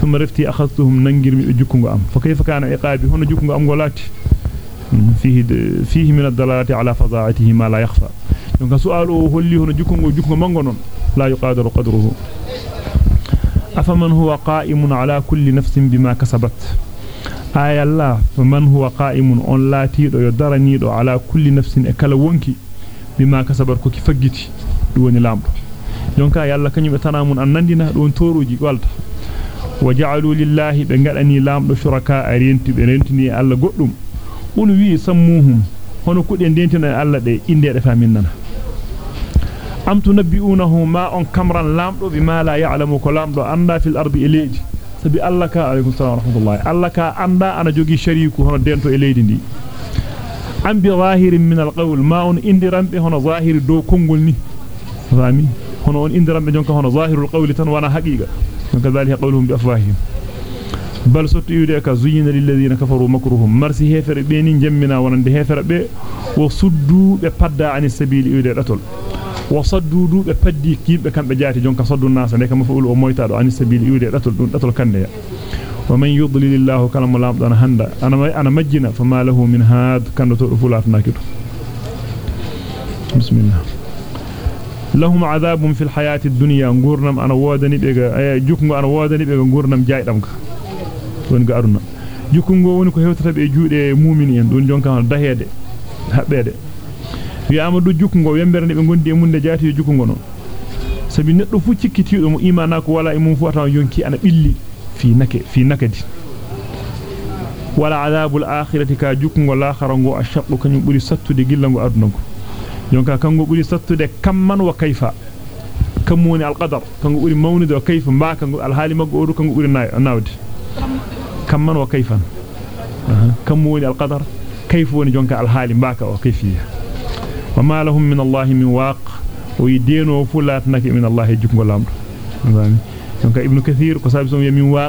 ثم رفتي أخذتهم ننجرمي بجكونغو ام فكيف كان عقابي؟ هنا جكونغو ام غولاتي فيه فيه من الدلاله على فظاعته ما لا يخفى. دونك سؤاله هولي هنا جكونغو جكونغو مانغو نون لا يقادر قدره. أفمن هو قائم على كل نفس بما كسبت؟ آي الله فمن هو قائم أن لا تيدو يدرنيدو على كل نفس أكل ونكي بما كسبت كوكي فجتي دون لامر يونكا يالا كنيم تنامون أن نندنا دون توروجي قالت وجعلوا لله بنغداني لامدو شركاء رينتي برينتني الله غدوم wi sammuhum hono kudde dentina Allah de inde de famin nana أم تنبئونه ما أن كمرا لامده بما لا يعلمه كلامده أنه في الأرض إليج سبي ألاك عليكم السلام ورحمة الله. ألاك أنه أنا جوغي شريك هنا دينتو إليج دي. أم بظاهر من القول ما أن إندران هنا ظاهر دو كنغلني فامي هنا أن إندران بجنك هنا ظاهر القول تنوانا حقيقة. وكذلك قولهم بأفواههم. بل ست يوديك زين للذين كفروا مكرهم. مرسي هفر بيني جمنا ونند هفر بي وصدوا بي عن السبيل يوديك أتول. Wa saddu du be paddi kimbe kambe jaati jonka saddu nasa ne kam faulu o moytaado ani sabili yude datol dun datol kande ya wa man yudlilillahu kalam lamdan handa ana ana majjina fama lahu min had kando to fulat nakido bismillah lahum adhabun fil hayati ad-dunya ngurnam ana wodani be ga jukngo ana wodani be ga ngurnam jaydam ka won ga aduna jukkungo woni ko hewtata be juude mu'mini en jonka dahede habbede wi amadu jukkungo wemberne be gondi e munde jaati jukkungo non sabi neddo fu cikkitiido mo imana ko wala e mum fu atan yonki ana billi fi nake fi nakadi wala adabul akhirati ka jukkungo lakharango ashaqqu kanyum buri sattude gillango aduna ko jonka kango buri sattude kamman wa kayfa kamuni alqadar kango buri mawnido kayfa ma kango alhali maggo odu kango buri nawde كمن وكيفا كم ولي القدر كيف وني جونك الحال باكا وكيفية وما لهم من الله من واق. ويدينوا فلات نك من الله جكم الامر جونك إبن كثير كسابسون يمين واق.